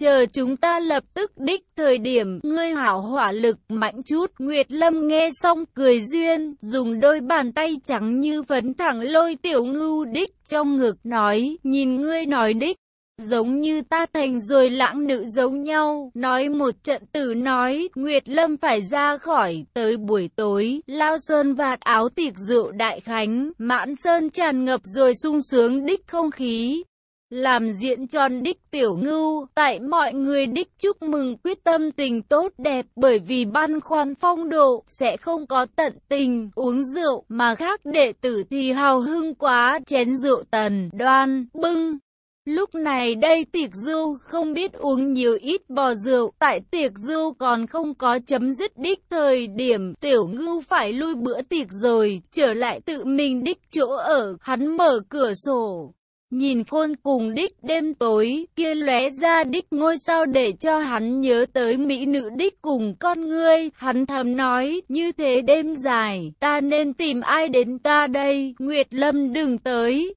S1: Chờ chúng ta lập tức đích thời điểm, ngươi hảo hỏa lực mạnh chút. Nguyệt Lâm nghe xong cười duyên, dùng đôi bàn tay trắng như phấn thẳng lôi tiểu ngưu đích trong ngực nói, nhìn ngươi nói đích. Giống như ta thành rồi lãng nữ giống nhau, nói một trận tử nói, Nguyệt Lâm phải ra khỏi, tới buổi tối, lao sơn vạt áo tiệc rượu đại khánh, mãn sơn tràn ngập rồi sung sướng đích không khí, làm diện tròn đích tiểu ngưu, tại mọi người đích chúc mừng quyết tâm tình tốt đẹp bởi vì băn khoăn phong độ, sẽ không có tận tình, uống rượu, mà khác đệ tử thì hào hưng quá, chén rượu tần, đoan, bưng. Lúc này đây tiệc rượu không biết uống nhiều ít bò rượu, tại tiệc rượu còn không có chấm dứt đích thời điểm tiểu ngưu phải lui bữa tiệc rồi, trở lại tự mình đích chỗ ở, hắn mở cửa sổ, Nhìn khôn cùng đích đêm tối, kia lóe ra đích ngôi sao để cho hắn nhớ tới mỹ nữ đích cùng con ngươi, hắn thầm nói, như thế đêm dài, ta nên tìm ai đến ta đây, Nguyệt Lâm đừng tới.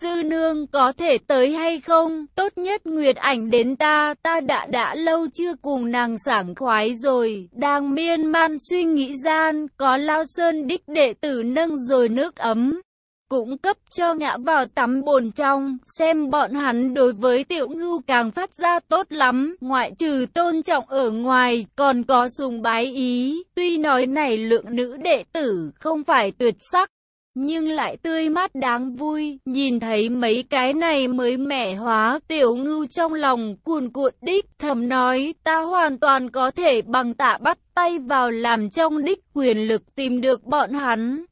S1: Sư nương có thể tới hay không? Tốt nhất Nguyệt ảnh đến ta, ta đã đã lâu chưa cùng nàng sảng khoái rồi. Đang miên man suy nghĩ gian, có lao sơn đích đệ tử nâng rồi nước ấm cũng cấp cho ngã vào tắm bồn trong, xem bọn hắn đối với tiểu ngưu càng phát ra tốt lắm, ngoại trừ tôn trọng ở ngoài, còn có sùng bái ý, tuy nói này lượng nữ đệ tử không phải tuyệt sắc, nhưng lại tươi mát đáng vui, nhìn thấy mấy cái này mới mẻ hóa, tiểu ngưu trong lòng cuồn cuộn đích, thầm nói, ta hoàn toàn có thể bằng tạ bắt tay vào làm trong đích quyền lực tìm được bọn hắn.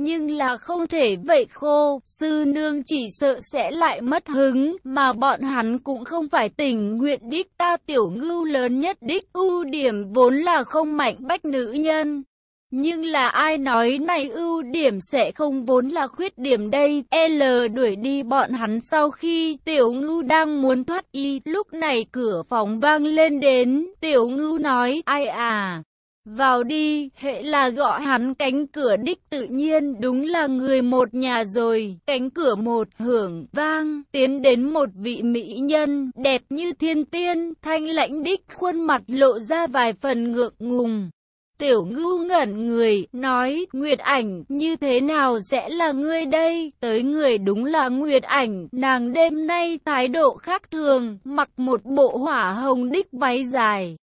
S1: Nhưng là không thể vậy khô, sư nương chỉ sợ sẽ lại mất hứng, mà bọn hắn cũng không phải tình nguyện đích ta tiểu ngưu lớn nhất đích ưu điểm vốn là không mạnh bách nữ nhân. Nhưng là ai nói này ưu điểm sẽ không vốn là khuyết điểm đây. L đuổi đi bọn hắn sau khi tiểu ngưu đang muốn thoát y. Lúc này cửa phòng vang lên đến. Tiểu ngưu nói ai à. Vào đi, hệ là gọi hắn cánh cửa đích tự nhiên đúng là người một nhà rồi. Cánh cửa một hưởng vang, tiến đến một vị mỹ nhân, đẹp như thiên tiên, thanh lãnh đích khuôn mặt lộ ra vài phần ngượng ngùng. Tiểu ngưu ngẩn người, nói, Nguyệt ảnh, như thế nào sẽ là ngươi đây? Tới người đúng là Nguyệt ảnh, nàng đêm nay thái độ khác thường, mặc một bộ hỏa hồng đích váy dài.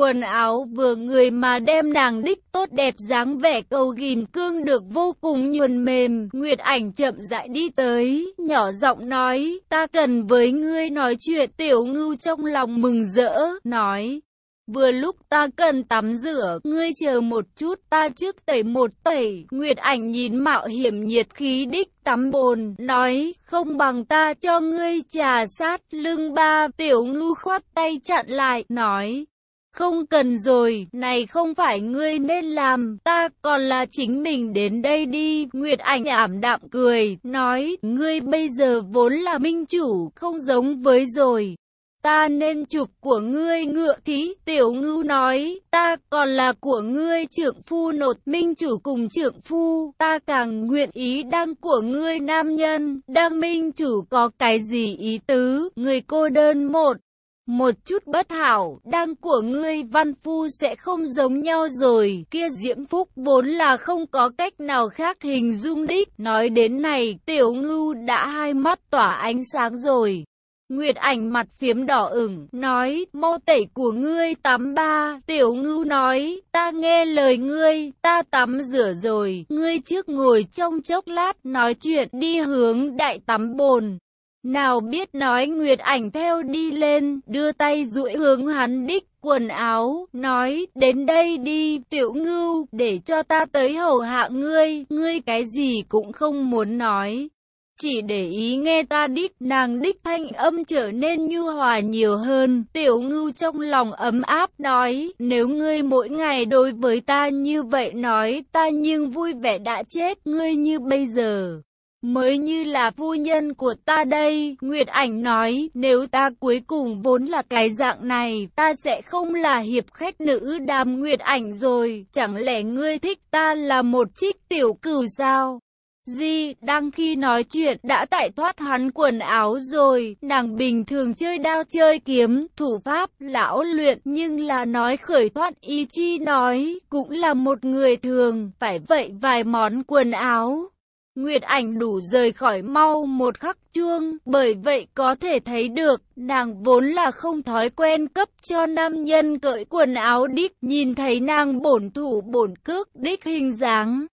S1: Quần áo vừa người mà đem nàng đích tốt đẹp dáng vẻ cầu ghim cương được vô cùng nhuần mềm. Nguyệt ảnh chậm rãi đi tới, nhỏ giọng nói, ta cần với ngươi nói chuyện. Tiểu ngưu trong lòng mừng rỡ, nói. Vừa lúc ta cần tắm rửa, ngươi chờ một chút, ta trước tẩy một tẩy. Nguyệt ảnh nhìn mạo hiểm nhiệt khí đích tắm bồn, nói, không bằng ta cho ngươi trà sát lưng ba. Tiểu ngưu khoát tay chặn lại, nói, không cần rồi, này không phải ngươi nên làm, ta còn là chính mình đến đây đi. Nguyệt Ảnh ảm đạm cười, nói, ngươi bây giờ vốn là minh chủ, không giống với rồi. Ta nên chụp của ngươi ngựa thí, tiểu ngưu nói, ta còn là của ngươi trưởng phu nột minh chủ cùng trưởng phu, ta càng nguyện ý đăng của ngươi nam nhân, đăng minh chủ có cái gì ý tứ, người cô đơn một. Một chút bất hảo, đang của ngươi văn phu sẽ không giống nhau rồi, kia diễm phúc vốn là không có cách nào khác hình dung đích. Nói đến này, tiểu ngưu đã hai mắt tỏa ánh sáng rồi. Nguyệt ảnh mặt phiếm đỏ ửng, nói, mau tẩy của ngươi tắm ba. Tiểu ngưu nói, ta nghe lời ngươi, ta tắm rửa rồi. Ngươi trước ngồi trong chốc lát, nói chuyện đi hướng đại tắm bồn. Nào biết nói Nguyệt ảnh theo đi lên, đưa tay duỗi hướng hắn đích quần áo, nói, đến đây đi, tiểu ngưu, để cho ta tới hầu hạ ngươi, ngươi cái gì cũng không muốn nói. Chỉ để ý nghe ta đích, nàng đích thanh âm trở nên nhu hòa nhiều hơn, tiểu ngưu trong lòng ấm áp nói, nếu ngươi mỗi ngày đối với ta như vậy nói, ta nhưng vui vẻ đã chết, ngươi như bây giờ mới như là phu nhân của ta đây. Nguyệt ảnh nói, nếu ta cuối cùng vốn là cái dạng này, ta sẽ không là hiệp khách nữ đàm Nguyệt ảnh rồi, chẳng lẽ ngươi thích ta là một chiếc tiểu cừu sao? Di, đang khi nói chuyện đã tại thoát hắn quần áo rồi, nàng bình thường chơi đao chơi kiếm, thủ pháp, lão luyện, nhưng là nói khởi thoát ý chi nói, cũng là một người thường, phải vậy vài món quần áo. Nguyệt ảnh đủ rời khỏi mau một khắc chuông, bởi vậy có thể thấy được, nàng vốn là không thói quen cấp cho nam nhân cởi quần áo đích, nhìn thấy nàng bổn thủ bổn cước đích hình dáng.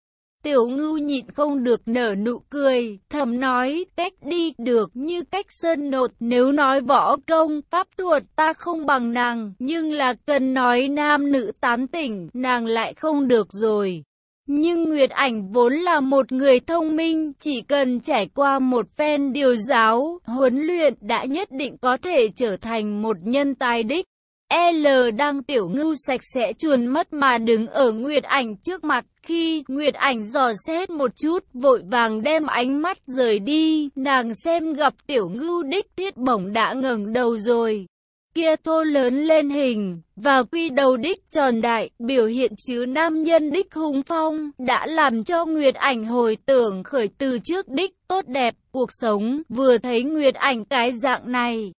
S1: Tiểu ngưu nhịn không được nở nụ cười, thầm nói, cách đi được như cách sơn nột, nếu nói võ công, pháp thuật ta không bằng nàng, nhưng là cần nói nam nữ tán tỉnh, nàng lại không được rồi. Nhưng Nguyệt Ảnh vốn là một người thông minh, chỉ cần trải qua một phen điều giáo, huấn luyện đã nhất định có thể trở thành một nhân tài đích. L đang tiểu ngưu sạch sẽ chuồn mất mà đứng ở Nguyệt Ảnh trước mặt, khi Nguyệt Ảnh dò xét một chút, vội vàng đem ánh mắt rời đi, nàng xem gặp tiểu ngưu đích thiết bổng đã ngẩng đầu rồi kia thô lớn lên hình, và quy đầu đích tròn đại, biểu hiện chứa nam nhân đích hùng phong, đã làm cho Nguyệt ảnh hồi tưởng khởi từ trước đích tốt đẹp, cuộc sống, vừa thấy Nguyệt ảnh cái dạng này.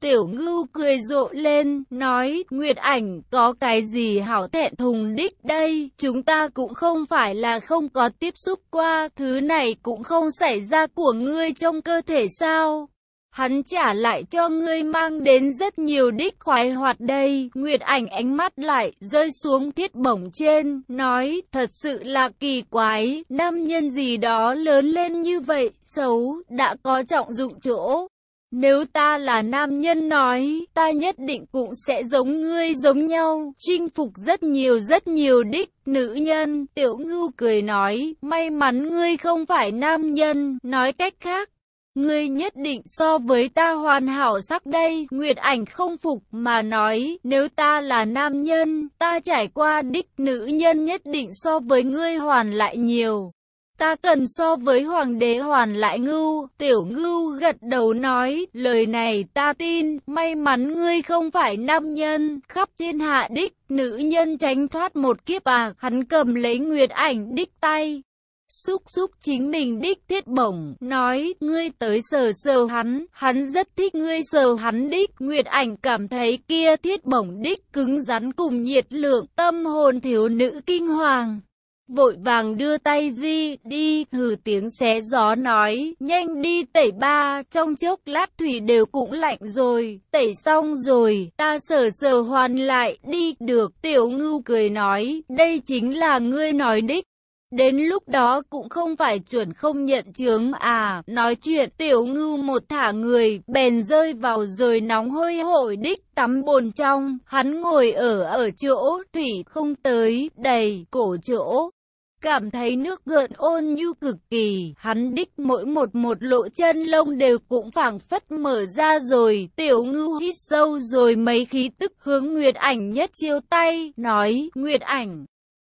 S1: Tiểu ngưu cười rộ lên, nói, Nguyệt ảnh, có cái gì hảo thẹn thùng đích đây, chúng ta cũng không phải là không có tiếp xúc qua, thứ này cũng không xảy ra của ngươi trong cơ thể sao. Hắn trả lại cho ngươi mang đến rất nhiều đích khoái hoạt đây. Nguyệt ảnh ánh mắt lại, rơi xuống thiết bổng trên, nói, thật sự là kỳ quái, nam nhân gì đó lớn lên như vậy, xấu, đã có trọng dụng chỗ. Nếu ta là nam nhân nói, ta nhất định cũng sẽ giống ngươi giống nhau, chinh phục rất nhiều rất nhiều đích, nữ nhân, tiểu ngưu cười nói, may mắn ngươi không phải nam nhân, nói cách khác, Ngươi nhất định so với ta hoàn hảo sắc đây. Nguyệt ảnh không phục mà nói, nếu ta là nam nhân, ta trải qua đích nữ nhân nhất định so với ngươi hoàn lại nhiều. Ta cần so với hoàng đế hoàn lại ngưu, tiểu ngưu gật đầu nói, lời này ta tin, may mắn ngươi không phải nam nhân, khắp thiên hạ đích, nữ nhân tránh thoát một kiếp à hắn cầm lấy nguyệt ảnh đích tay. Xúc xúc chính mình đích thiết bổng, nói, ngươi tới sờ sờ hắn, hắn rất thích ngươi sờ hắn đích, Nguyệt ảnh cảm thấy kia thiết bổng đích cứng rắn cùng nhiệt lượng, tâm hồn thiếu nữ kinh hoàng. Vội vàng đưa tay di, đi, hừ tiếng xé gió nói, nhanh đi tẩy ba, trong chốc lát thủy đều cũng lạnh rồi, tẩy xong rồi, ta sờ sờ hoàn lại, đi, được, tiểu ngưu cười nói, đây chính là ngươi nói đích. Đến lúc đó cũng không phải chuẩn không nhận chướng à, nói chuyện tiểu ngư một thả người, bèn rơi vào rồi nóng hôi hổi đích tắm bồn trong, hắn ngồi ở ở chỗ, thủy không tới, đầy, cổ chỗ. Cảm thấy nước gợn ôn nhu cực kỳ, hắn đích mỗi một một lộ chân lông đều cũng phảng phất mở ra rồi, tiểu ngư hít sâu rồi mấy khí tức hướng Nguyệt ảnh nhất chiêu tay, nói, Nguyệt ảnh.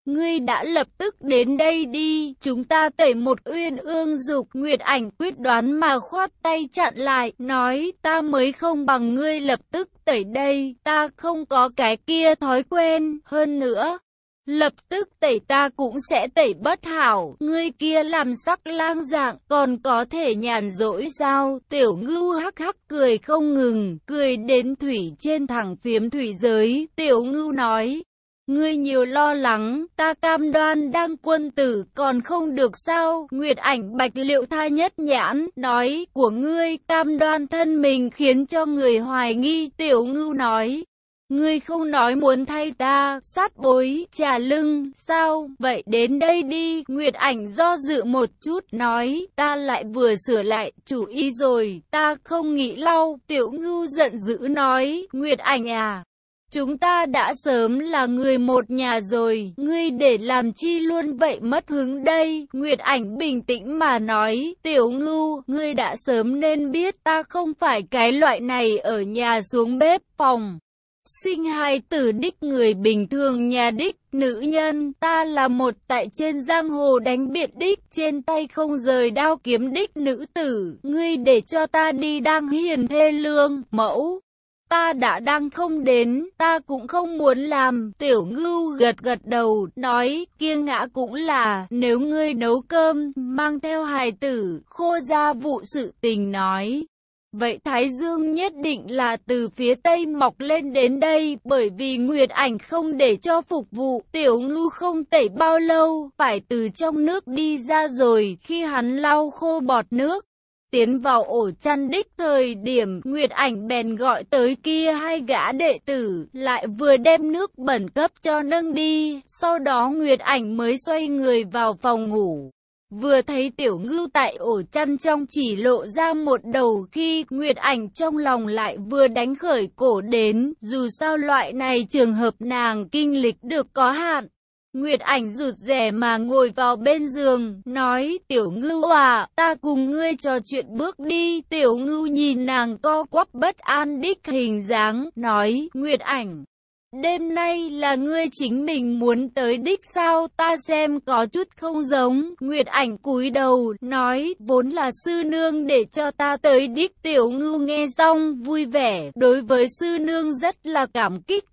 S1: Ngươi đã lập tức đến đây đi, chúng ta tẩy một uyên ương dục, Nguyệt ảnh quyết đoán mà khoát tay chặn lại, nói, ta mới không bằng ngươi lập tức tẩy đây, ta không có cái kia thói quen, hơn nữa. Lập tức tẩy ta cũng sẽ tẩy bất hảo, ngươi kia làm sắc lang dạng, còn có thể nhàn rỗi sao, tiểu ngưu hắc hắc cười không ngừng, cười đến thủy trên thẳng phiếm thủy giới, tiểu ngưu nói, Ngươi nhiều lo lắng, ta cam đoan đang quân tử còn không được sao? Nguyệt ảnh bạch liệu tha nhất nhãn, nói, của ngươi cam đoan thân mình khiến cho người hoài nghi. Tiểu ngưu nói, ngươi không nói muốn thay ta, sát bối, trả lưng, sao? Vậy đến đây đi, Nguyệt ảnh do dự một chút, nói, ta lại vừa sửa lại, chủ ý rồi, ta không nghĩ lau. Tiểu ngưu giận dữ nói, Nguyệt ảnh à, Chúng ta đã sớm là người một nhà rồi, ngươi để làm chi luôn vậy mất hứng đây. Nguyệt ảnh bình tĩnh mà nói, tiểu ngưu, ngươi đã sớm nên biết ta không phải cái loại này ở nhà xuống bếp phòng. Sinh hai tử đích người bình thường nhà đích, nữ nhân, ta là một tại trên giang hồ đánh biệt đích, trên tay không rời đao kiếm đích nữ tử, ngươi để cho ta đi đang hiền thê lương, mẫu. Ta đã đang không đến, ta cũng không muốn làm. Tiểu ngưu gật gật đầu, nói, kia ngã cũng là, nếu ngươi nấu cơm, mang theo hài tử, khô ra vụ sự tình nói. Vậy Thái Dương nhất định là từ phía Tây mọc lên đến đây, bởi vì Nguyệt ảnh không để cho phục vụ, tiểu Ngư không tẩy bao lâu, phải từ trong nước đi ra rồi, khi hắn lau khô bọt nước. Tiến vào ổ chăn đích thời điểm Nguyệt ảnh bèn gọi tới kia hai gã đệ tử, lại vừa đem nước bẩn cấp cho nâng đi, sau đó Nguyệt ảnh mới xoay người vào phòng ngủ. Vừa thấy tiểu ngưu tại ổ chăn trong chỉ lộ ra một đầu khi Nguyệt ảnh trong lòng lại vừa đánh khởi cổ đến, dù sao loại này trường hợp nàng kinh lịch được có hạn. Nguyệt ảnh rụt rẻ mà ngồi vào bên giường, nói, tiểu ngưu à, ta cùng ngươi trò chuyện bước đi, tiểu ngưu nhìn nàng co quắp bất an đích hình dáng, nói, Nguyệt ảnh. Đêm nay là ngươi chính mình muốn tới đích sao? Ta xem có chút không giống. Nguyệt ảnh cúi đầu nói vốn là sư nương để cho ta tới đích. Tiểu ngưu nghe xong vui vẻ Đối với sư nương rất là cảm kích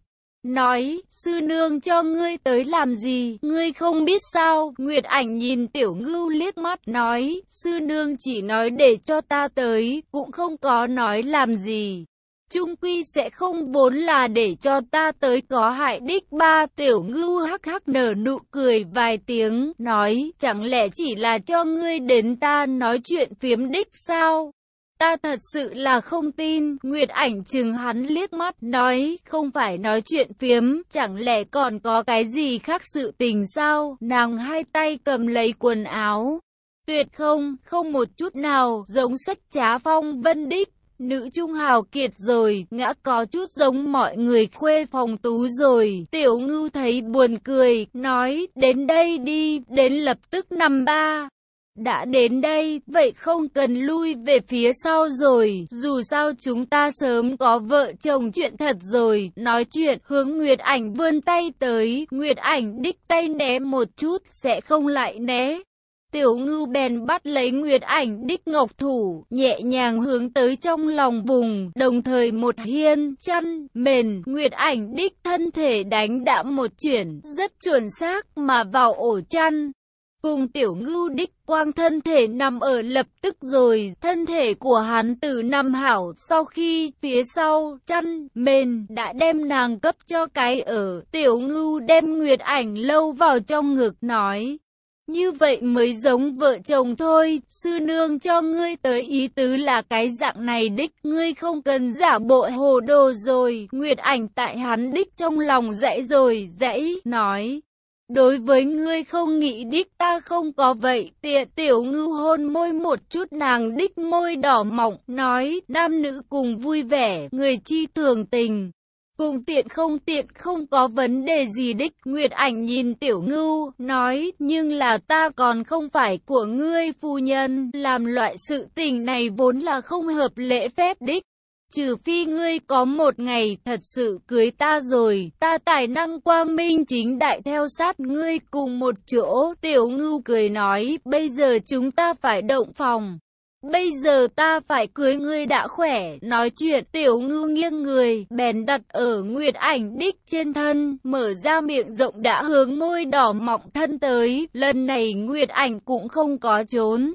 S1: nói, sư nương cho ngươi tới làm gì, ngươi không biết sao, Nguyệt ảnh nhìn tiểu ngưu liếc mắt nói, sư nương chỉ nói để cho ta tới, cũng không có nói làm gì. Trung quy sẽ không vốn là để cho ta tới có hại đích ba tiểu ngưu hắc hắc nở nụ cười vài tiếng, nói, chẳng lẽ chỉ là cho ngươi đến ta nói chuyện phiếm đích sao? Ta thật sự là không tin, Nguyệt ảnh chừng hắn liếc mắt, nói, không phải nói chuyện phiếm, chẳng lẽ còn có cái gì khác sự tình sao, nàng hai tay cầm lấy quần áo. Tuyệt không, không một chút nào, giống sách trá phong vân đích. Nữ trung hào kiệt rồi, ngã có chút giống mọi người khuê phòng tú rồi. Tiểu ngưu thấy buồn cười, nói, đến đây đi, đến lập tức năm ba đã đến đây, vậy không cần lui về phía sau rồi, dù sao chúng ta sớm có vợ chồng chuyện thật rồi, nói chuyện, hướng Nguyệt Ảnh vươn tay tới, Nguyệt Ảnh đích tay né một chút, sẽ không lại né. Tiểu ngưu bèn bắt lấy Nguyệt ảnh đích ngọc thủ, nhẹ nhàng hướng tới trong lòng vùng, đồng thời một hiên, chăn, mền, Nguyệt ảnh đích thân thể đánh đã một chuyển, rất chuẩn xác mà vào ổ chăn. Cùng tiểu ngưu đích quang thân thể nằm ở lập tức rồi, thân thể của hắn từ nằm hảo, sau khi phía sau, chăn, mền, đã đem nàng cấp cho cái ở, tiểu ngưu đem nguyệt ảnh lâu vào trong ngực nói. Như vậy mới giống vợ chồng thôi, sư nương cho ngươi tới ý tứ là cái dạng này đích, ngươi không cần giả bộ hồ đồ rồi, Nguyệt ảnh tại hắn đích trong lòng dãy rồi, dãy, nói. Đối với ngươi không nghĩ đích ta không có vậy, tiện tiểu ngư hôn môi một chút nàng đích môi đỏ mỏng, nói, nam nữ cùng vui vẻ, người chi thường tình. Cùng tiện không tiện không có vấn đề gì đích. Nguyệt ảnh nhìn tiểu ngưu, nói, nhưng là ta còn không phải của ngươi phu nhân, làm loại sự tình này vốn là không hợp lễ phép đích. Trừ phi ngươi có một ngày thật sự cưới ta rồi, ta tài năng quang minh chính đại theo sát ngươi cùng một chỗ. Tiểu ngưu cười nói, bây giờ chúng ta phải động phòng. Bây giờ ta phải cưới ngươi đã khỏe, nói chuyện tiểu ngư nghiêng người, bèn đặt ở nguyệt ảnh đích trên thân, mở ra miệng rộng đã hướng môi đỏ mọng thân tới, lần này nguyệt ảnh cũng không có trốn.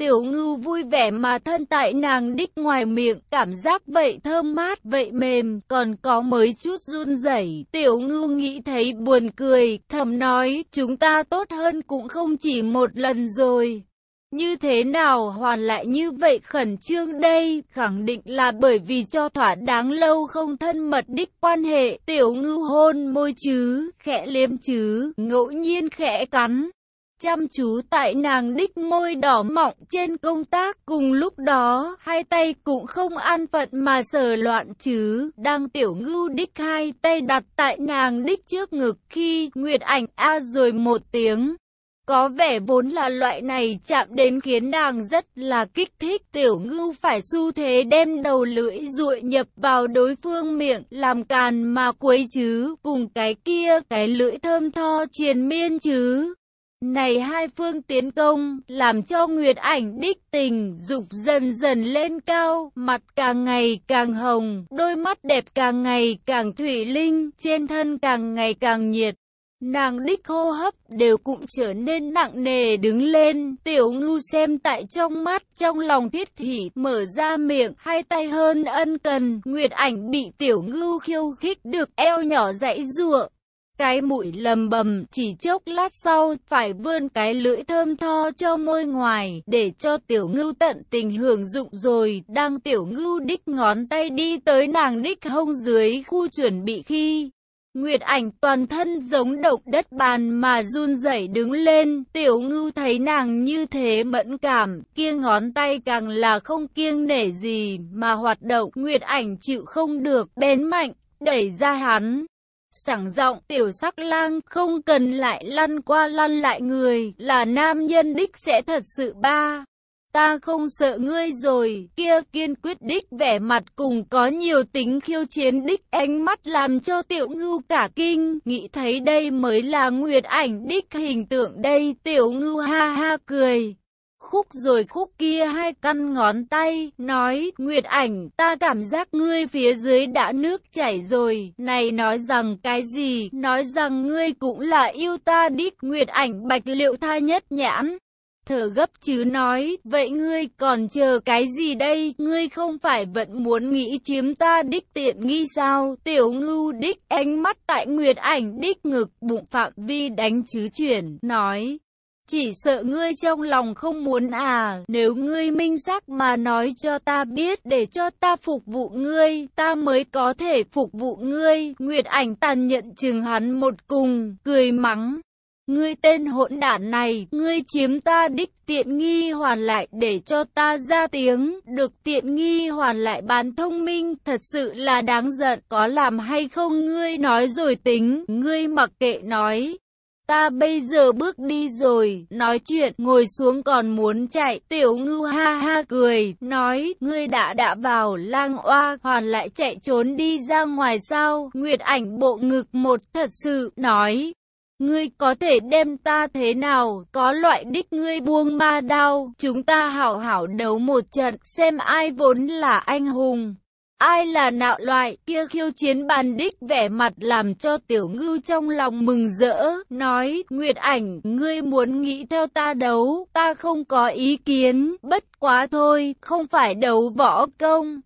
S1: Tiểu ngư vui vẻ mà thân tại nàng đích ngoài miệng, cảm giác vậy thơm mát, vậy mềm, còn có mới chút run rẩy. Tiểu ngư nghĩ thấy buồn cười, thầm nói, chúng ta tốt hơn cũng không chỉ một lần rồi. Như thế nào hoàn lại như vậy khẩn trương đây, khẳng định là bởi vì cho thỏa đáng lâu không thân mật đích quan hệ, tiểu ngư hôn môi chứ, khẽ liếm chứ, ngẫu nhiên khẽ cắn. Chăm chú tại nàng đích môi đỏ mọng trên công tác, cùng lúc đó, hai tay cũng không an phận mà sờ loạn chứ, đang tiểu ngưu đích hai tay đặt tại nàng đích trước ngực khi Nguyệt ảnh a rồi một tiếng. Có vẻ vốn là loại này chạm đến khiến nàng rất là kích thích tiểu ngưu phải xu thế đem đầu lưỡi ruội nhập vào đối phương miệng làm càn mà quấy chứ cùng cái kia cái lưỡi thơm tho triền miên chứ. Này hai phương tiến công, làm cho Nguyệt ảnh đích tình, dục dần dần lên cao, mặt càng ngày càng hồng, đôi mắt đẹp càng ngày càng thủy linh, trên thân càng ngày càng nhiệt. Nàng đích hô hấp đều cũng trở nên nặng nề đứng lên, tiểu ngưu xem tại trong mắt, trong lòng thiết hỉ, mở ra miệng, hai tay hơn ân cần, nguyệt ảnh bị tiểu ngưu khiêu khích được eo nhỏ dãy ruộng. Cái mũi lầm bầm, chỉ chốc lát sau, phải vươn cái lưỡi thơm tho cho môi ngoài, để cho tiểu ngưu tận tình hưởng dụng rồi, đang tiểu ngưu đích ngón tay đi tới nàng đích hông dưới khu chuẩn bị khi. Nguyệt ảnh toàn thân giống động đất bàn mà run rẩy đứng lên, tiểu ngưu thấy nàng như thế mẫn cảm, kia ngón tay càng là không kiêng nể gì mà hoạt động, Nguyệt ảnh chịu không được, bén mạnh, đẩy ra hắn. Sảng giọng tiểu sắc lang không cần lại lăn qua lăn lại người, là nam nhân đích sẽ thật sự ba. Ta không sợ ngươi rồi, kia kiên quyết đích vẻ mặt cùng có nhiều tính khiêu chiến đích ánh mắt làm cho tiểu ngưu cả kinh, nghĩ thấy đây mới là nguyệt ảnh đích hình tượng đây, tiểu ngưu ha ha cười. Khúc rồi khúc kia hai căn ngón tay, nói, Nguyệt ảnh, ta cảm giác ngươi phía dưới đã nước chảy rồi, này nói rằng cái gì, nói rằng ngươi cũng là yêu ta đích, Nguyệt ảnh bạch liệu tha nhất nhãn. Thở gấp chứ nói, vậy ngươi còn chờ cái gì đây, ngươi không phải vẫn muốn nghĩ chiếm ta đích tiện nghi sao, tiểu ngưu đích, ánh mắt tại nguyệt ảnh đích ngực, bụng phạm vi đánh chứ chuyển, nói. Chỉ sợ ngươi trong lòng không muốn à, nếu ngươi minh xác mà nói cho ta biết để cho ta phục vụ ngươi, ta mới có thể phục vụ ngươi. Nguyệt ảnh tàn nhận chừng hắn một cùng, cười mắng. Ngươi tên hỗn đản này, ngươi chiếm ta đích tiện nghi hoàn lại để cho ta ra tiếng, được tiện nghi hoàn lại bán thông minh, thật sự là đáng giận, có làm hay không ngươi nói rồi tính, ngươi mặc kệ nói ta bây giờ bước đi rồi, nói chuyện, ngồi xuống còn muốn chạy, tiểu ngưu ha ha cười, nói, ngươi đã đã vào lang oa, hoàn lại chạy trốn đi ra ngoài sao, Nguyệt ảnh bộ ngực một thật sự, nói, Ngươi có thể đem ta thế nào, có loại đích ngươi buông ma đao, chúng ta hảo hảo đấu một trận, xem ai vốn là anh hùng. Ai là nạo loại kia khiêu chiến bàn đích vẻ mặt làm cho tiểu ngư trong lòng mừng rỡ, nói, Nguyệt ảnh, ngươi muốn nghĩ theo ta đấu, ta không có ý kiến, bất quá thôi, không phải đấu võ công.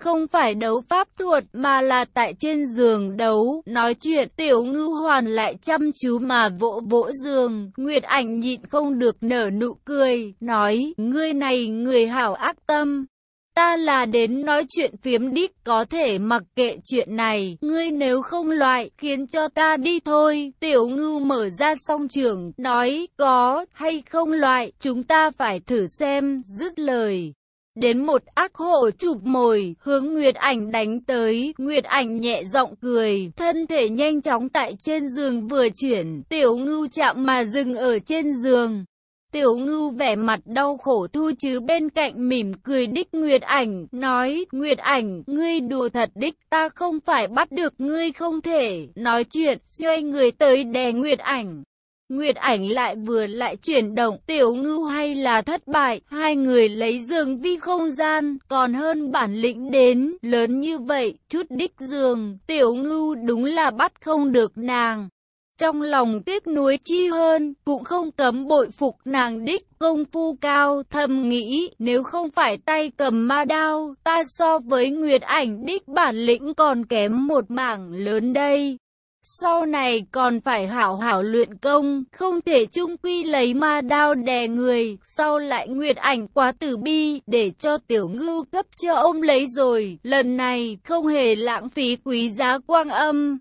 S1: Không phải đấu pháp thuật mà là tại trên giường đấu, nói chuyện tiểu ngư hoàn lại chăm chú mà vỗ vỗ giường, Nguyệt ảnh nhịn không được nở nụ cười, nói, ngươi này người hảo ác tâm. Ta là đến nói chuyện phiếm đích có thể mặc kệ chuyện này, ngươi nếu không loại, khiến cho ta đi thôi. Tiểu ngư mở ra song trường, nói, có, hay không loại, chúng ta phải thử xem, dứt lời đến một ác hộ chụp mồi, hướng Nguyệt Ảnh đánh tới, Nguyệt Ảnh nhẹ giọng cười, thân thể nhanh chóng tại trên giường vừa chuyển, tiểu ngưu chạm mà dừng ở trên giường. Tiểu ngưu vẻ mặt đau khổ thu chứ bên cạnh mỉm cười đích Nguyệt ảnh, nói, Nguyệt ảnh, ngươi đùa thật đích, ta không phải bắt được ngươi không thể, nói chuyện, xoay người tới đè Nguyệt ảnh. Nguyệt ảnh lại vừa lại chuyển động, tiểu ngưu hay là thất bại, hai người lấy giường vi không gian, còn hơn bản lĩnh đến, lớn như vậy, chút đích giường, tiểu ngưu đúng là bắt không được nàng. Trong lòng tiếc nuối chi hơn, cũng không cấm bội phục nàng đích công phu cao, thầm nghĩ, nếu không phải tay cầm ma đao, ta so với Nguyệt ảnh đích bản lĩnh còn kém một mảng lớn đây. Sau này còn phải hảo hảo luyện công, không thể chung quy lấy ma đao đè người, sau lại nguyệt ảnh quá tử bi, để cho tiểu ngưu cấp cho ôm lấy rồi, lần này không hề lãng phí quý giá quang âm.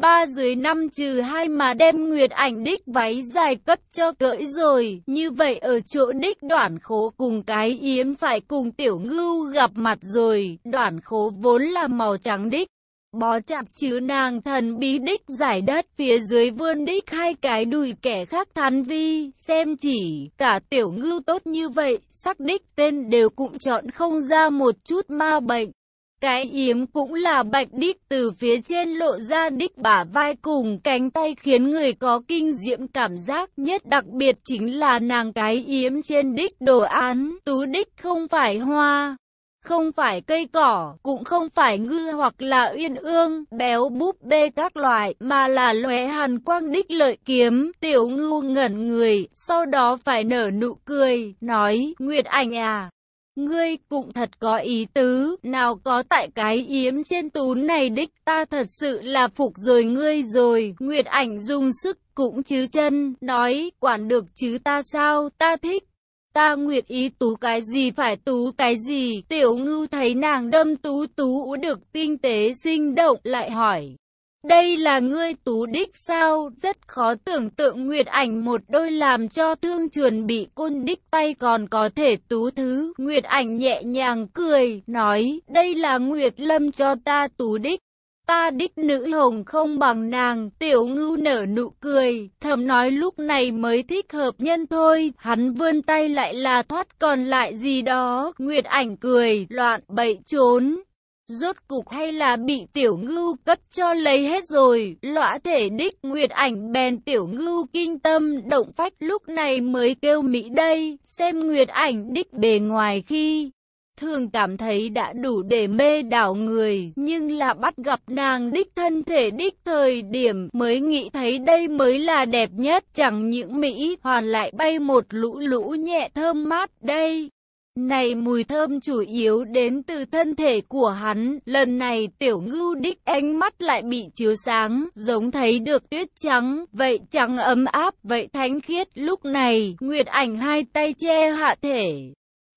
S1: Ba dưới năm trừ hai mà đem nguyệt ảnh đích váy dài cấp cho cởi rồi, như vậy ở chỗ đích đoạn khố cùng cái yếm phải cùng tiểu ngưu gặp mặt rồi, đoạn khố vốn là màu trắng đích. Bó chặt chứ nàng thần bí đích giải đất phía dưới vươn đích hai cái đùi kẻ khác thán vi, xem chỉ, cả tiểu ngưu tốt như vậy, sắc đích tên đều cũng chọn không ra một chút ma bệnh. Cái yếm cũng là bạch đích từ phía trên lộ ra đích bả vai cùng cánh tay khiến người có kinh diễm cảm giác nhất đặc biệt chính là nàng cái yếm trên đích đồ án, tú đích không phải hoa, không phải cây cỏ, cũng không phải ngư hoặc là uyên ương, béo búp bê các loại, mà là lóe hàn quang đích lợi kiếm. Tiểu ngưu ngẩn người, sau đó phải nở nụ cười, nói, Nguyệt ảnh à. Ngươi cũng thật có ý tứ, nào có tại cái yếm trên tú này đích ta thật sự là phục rồi ngươi rồi. Nguyệt ảnh dùng sức cũng chứ chân, nói, quản được chứ ta sao, ta thích. Ta nguyệt ý tú cái gì phải tú cái gì, tiểu ngưu thấy nàng đâm tú tú được tinh tế sinh động, lại hỏi. Đây là ngươi tú đích sao, rất khó tưởng tượng nguyệt ảnh một đôi làm cho thương chuẩn bị côn đích tay còn có thể tú thứ. Nguyệt ảnh nhẹ nhàng cười, nói, đây là nguyệt lâm cho ta tú đích. Ta đích nữ hồng không bằng nàng, tiểu ngưu nở nụ cười, thầm nói lúc này mới thích hợp nhân thôi, hắn vươn tay lại là thoát còn lại gì đó, Nguyệt ảnh cười, loạn bậy trốn. Rốt cục hay là bị tiểu ngưu cất cho lấy hết rồi, lõa thể đích Nguyệt ảnh bèn tiểu ngưu kinh tâm động phách lúc này mới kêu Mỹ đây, xem Nguyệt ảnh đích bề ngoài khi. Thường cảm thấy đã đủ để mê đảo người, nhưng là bắt gặp nàng đích thân thể đích thời điểm mới nghĩ thấy đây mới là đẹp nhất, chẳng những Mỹ hoàn lại bay một lũ lũ nhẹ thơm mát đây. Này mùi thơm chủ yếu đến từ thân thể của hắn, lần này tiểu ngưu đích ánh mắt lại bị chiếu sáng, giống thấy được tuyết trắng, vậy trắng ấm áp, vậy thánh khiết, lúc này, Nguyệt ảnh hai tay che hạ thể.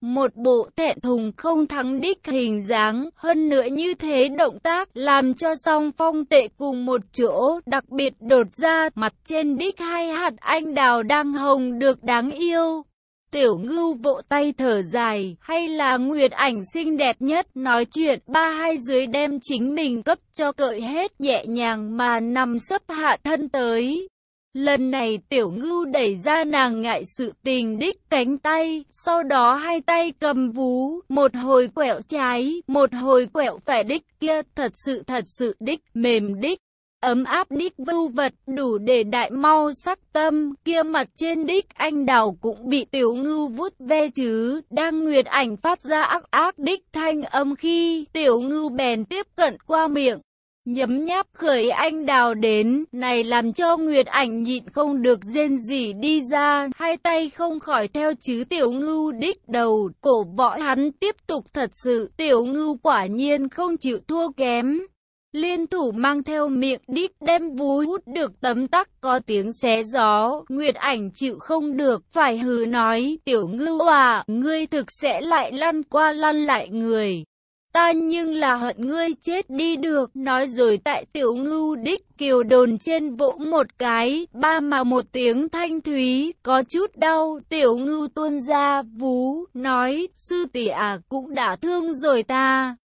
S1: Một bộ thẹn thùng không thắng đích hình dáng, hơn nữa như thế động tác, làm cho song phong tệ cùng một chỗ, đặc biệt đột ra, mặt trên đích hai hạt anh đào đang hồng được đáng yêu. Tiểu ngưu vỗ tay thở dài, hay là nguyệt ảnh xinh đẹp nhất, nói chuyện, ba hai dưới đem chính mình cấp cho cợi hết nhẹ nhàng mà nằm sấp hạ thân tới. Lần này tiểu ngưu đẩy ra nàng ngại sự tình đích cánh tay, sau đó hai tay cầm vú, một hồi quẹo trái, một hồi quẹo phải đích kia, thật sự thật sự đích, mềm đích. Ấm áp đích vưu vật đủ để đại mau sắc tâm, kia mặt trên đích anh đào cũng bị tiểu ngưu vút ve chứ, đang nguyệt ảnh phát ra ác ác đích thanh âm khi tiểu ngưu bèn tiếp cận qua miệng. Nhấm nháp khởi anh đào đến, này làm cho Nguyệt ảnh nhịn không được rên gì đi ra, hai tay không khỏi theo chứ tiểu ngưu đích đầu, cổ võ hắn tiếp tục thật sự, tiểu ngưu quả nhiên không chịu thua kém. Liên thủ mang theo miệng đích đem vú hút được tấm tắc có tiếng xé gió, Nguyệt ảnh chịu không được, phải hứ nói, tiểu ngưu à, ngươi thực sẽ lại lăn qua lăn lại người. Ta nhưng là hận ngươi chết đi được, nói rồi tại tiểu ngưu đích kiều đồn trên vỗ một cái, ba mà một tiếng thanh thúy, có chút đau, tiểu ngưu tuôn ra, vú, nói, sư tỷ à cũng đã thương rồi ta.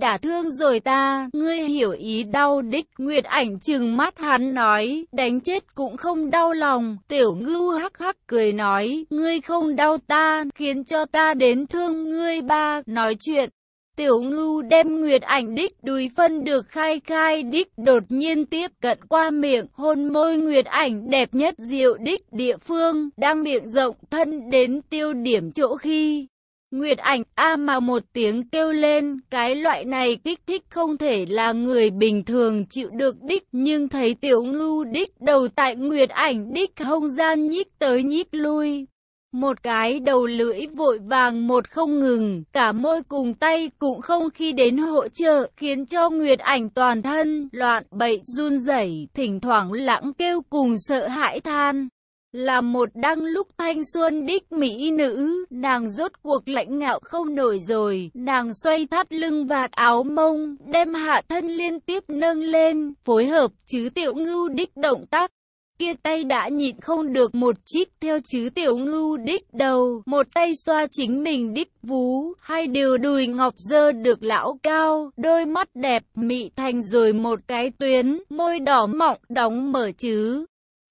S1: Đã thương rồi ta, ngươi hiểu ý đau đích, Nguyệt ảnh chừng mắt hắn nói, đánh chết cũng không đau lòng, tiểu ngưu hắc hắc cười nói, ngươi không đau ta, khiến cho ta đến thương ngươi ba, nói chuyện. Tiểu ngưu đem nguyệt ảnh đích đùi phân được khai khai đích đột nhiên tiếp cận qua miệng hôn môi nguyệt ảnh đẹp nhất diệu đích địa phương đang miệng rộng thân đến tiêu điểm chỗ khi. Nguyệt ảnh a mà một tiếng kêu lên, cái loại này kích thích không thể là người bình thường chịu được đích, nhưng thấy tiểu ngưu đích đầu tại Nguyệt ảnh đích hông gian nhích tới nhích lui, một cái đầu lưỡi vội vàng một không ngừng, cả môi cùng tay cũng không khi đến hỗ trợ, khiến cho Nguyệt ảnh toàn thân, loạn bậy, run rẩy, thỉnh thoảng lãng kêu cùng sợ hãi than. Là một đăng lúc thanh xuân đích mỹ nữ, nàng rốt cuộc lãnh ngạo không nổi rồi, nàng xoay thắt lưng vạt áo mông, đem hạ thân liên tiếp nâng lên, phối hợp chứ tiểu ngưu đích động tác, kia tay đã nhịn không được một chích theo chứ tiểu ngưu đích đầu, một tay xoa chính mình đích vú, hai điều đùi ngọc dơ được lão cao, đôi mắt đẹp mị thành rồi một cái tuyến, môi đỏ mọng đóng mở chứ.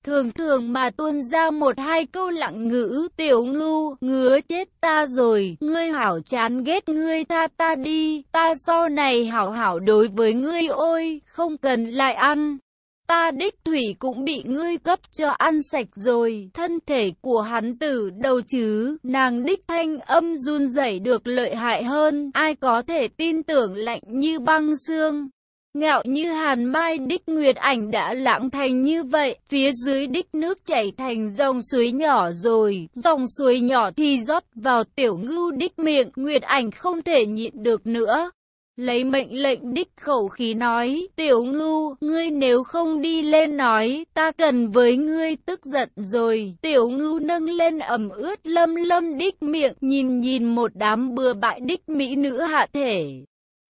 S1: Thường thường mà tuôn ra một hai câu lặng ngữ, tiểu ngưu, ngứa chết ta rồi, ngươi hảo chán ghét ngươi tha ta đi, ta sau này hảo hảo đối với ngươi ôi, không cần lại ăn. Ta đích thủy cũng bị ngươi cấp cho ăn sạch rồi, thân thể của hắn tử đầu chứ, nàng đích thanh âm run rẩy được lợi hại hơn, ai có thể tin tưởng lạnh như băng xương. Ngạo như hàn mai đích nguyệt ảnh đã lãng thành như vậy, phía dưới đích nước chảy thành dòng suối nhỏ rồi, dòng suối nhỏ thì rót vào tiểu ngưu đích miệng, nguyệt ảnh không thể nhịn được nữa. Lấy mệnh lệnh đích khẩu khí nói, tiểu ngưu, ngươi nếu không đi lên nói, ta cần với ngươi tức giận rồi. Tiểu ngưu nâng lên ẩm ướt lâm lâm đích miệng, nhìn nhìn một đám bừa bại đích mỹ nữ hạ thể.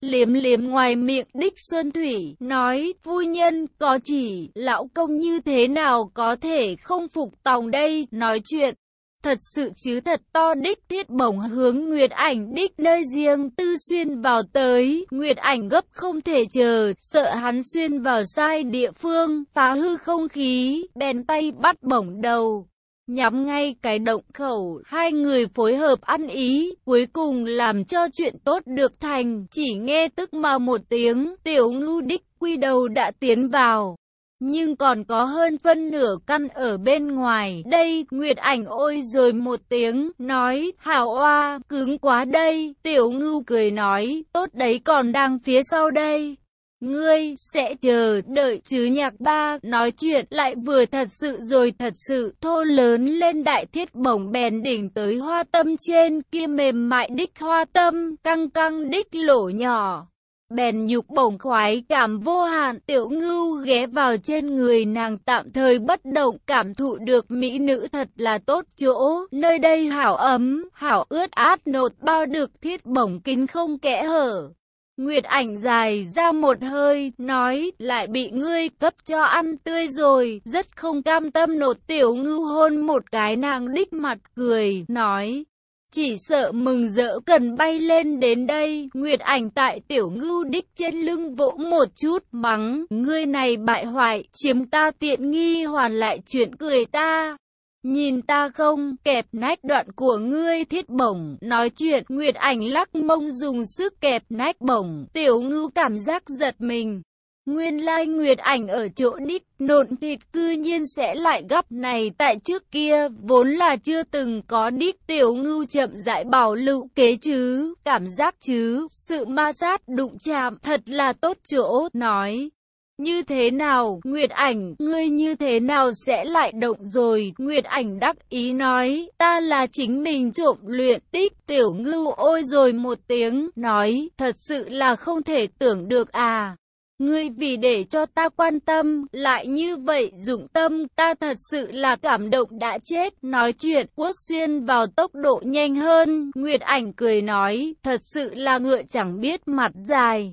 S1: Liếm liếm ngoài miệng đích Xuân Thủy, nói, vui nhân, có chỉ, lão công như thế nào có thể không phục tòng đây, nói chuyện. Thật sự chứ thật to đích thiết bổng hướng Nguyệt ảnh đích nơi riêng tư xuyên vào tới. Nguyệt ảnh gấp không thể chờ, sợ hắn xuyên vào sai địa phương, phá hư không khí, bèn tay bắt bổng đầu. Nhắm ngay cái động khẩu, hai người phối hợp ăn ý, cuối cùng làm cho chuyện tốt được thành, chỉ nghe tức mà một tiếng, tiểu ngưu đích quy đầu đã tiến vào nhưng còn có hơn phân nửa căn ở bên ngoài. Đây, Nguyệt ảnh ôi rồi một tiếng, nói, hảo oa, cứng quá đây, tiểu ngưu cười nói, tốt đấy còn đang phía sau đây. Ngươi sẽ chờ đợi chứ nhạc ba nói chuyện lại vừa thật sự rồi thật sự thô lớn lên đại thiết bổng bèn đỉnh tới hoa tâm trên kia mềm mại đích hoa tâm căng căng đích lỗ nhỏ bèn nhục bổng khoái cảm vô hạn, tiểu ngưu ghé vào trên người nàng tạm thời bất động, cảm thụ được mỹ nữ thật là tốt chỗ, nơi đây hảo ấm, hảo ướt át nột bao được thiết bổng kín không kẽ hở. Nguyệt ảnh dài ra một hơi, nói, lại bị ngươi cấp cho ăn tươi rồi, rất không cam tâm nột tiểu ngưu hôn một cái nàng đích mặt cười, nói, chỉ sợ mừng rỡ cần bay lên đến đây. Nguyệt ảnh tại tiểu ngưu đích trên lưng vỗ một chút, mắng, ngươi này bại hoại, chiếm ta tiện nghi hoàn lại chuyện cười ta. Nhìn ta không, kẹp nách đoạn của ngươi thiết bổng, nói chuyện, Nguyệt ảnh lắc mông dùng sức kẹp nách bổng, tiểu ngưu cảm giác giật mình. Nguyên lai Nguyệt ảnh ở chỗ đích, nộn thịt cư nhiên sẽ lại gấp này tại trước kia, vốn là chưa từng có đích tiểu ngưu chậm rãi bảo lưu kế chứ, cảm giác chứ, sự ma sát đụng chạm thật là tốt chỗ, nói. Như thế nào, Nguyệt ảnh, ngươi như thế nào sẽ lại động rồi, Nguyệt ảnh đắc ý nói, ta là chính mình trộm luyện tích, tiểu ngưu ôi rồi một tiếng, nói, thật sự là không thể tưởng được à. Ngươi vì để cho ta quan tâm, lại như vậy dụng tâm, ta thật sự là cảm động đã chết. Nói chuyện, quốc xuyên vào tốc độ nhanh hơn, Nguyệt ảnh cười nói, thật sự là ngựa chẳng biết mặt dài.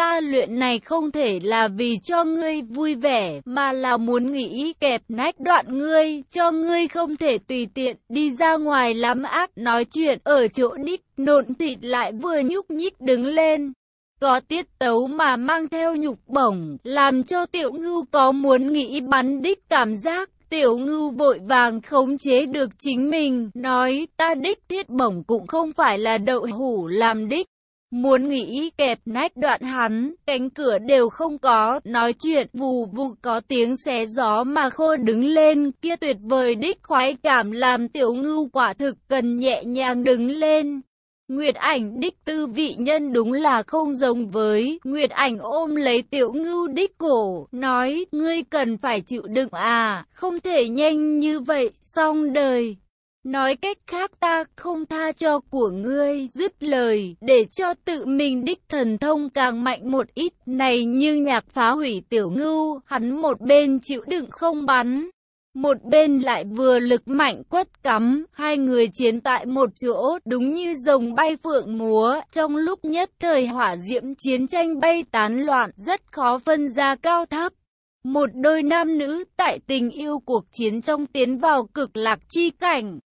S1: Ta luyện này không thể là vì cho ngươi vui vẻ, mà là muốn nghĩ kẹp nách đoạn ngươi, cho ngươi không thể tùy tiện đi ra ngoài lắm ác. Nói chuyện ở chỗ đích, nộn thịt lại vừa nhúc nhích đứng lên có tiết tấu mà mang theo nhục bổng, làm cho tiểu ngưu có muốn nghĩ bắn đích cảm giác. Tiểu ngưu vội vàng khống chế được chính mình, nói ta đích thiết bổng cũng không phải là đậu hủ làm đích. Muốn nghĩ kẹp nách đoạn hắn, cánh cửa đều không có, nói chuyện vù vù có tiếng xé gió mà khô đứng lên, kia tuyệt vời đích khoái cảm làm tiểu ngưu quả thực cần nhẹ nhàng đứng lên. Nguyệt ảnh đích tư vị nhân đúng là không giống với, Nguyệt ảnh ôm lấy tiểu ngưu đích cổ, nói, ngươi cần phải chịu đựng à, không thể nhanh như vậy, xong đời. Nói cách khác ta không tha cho của ngươi, dứt lời, để cho tự mình đích thần thông càng mạnh một ít, này như nhạc phá hủy tiểu ngưu, hắn một bên chịu đựng không bắn. Một bên lại vừa lực mạnh quất cắm, hai người chiến tại một chỗ, đúng như rồng bay phượng múa, trong lúc nhất thời hỏa diễm chiến tranh bay tán loạn, rất khó phân ra cao thấp. Một đôi nam nữ tại tình yêu cuộc chiến trong tiến vào cực lạc chi cảnh.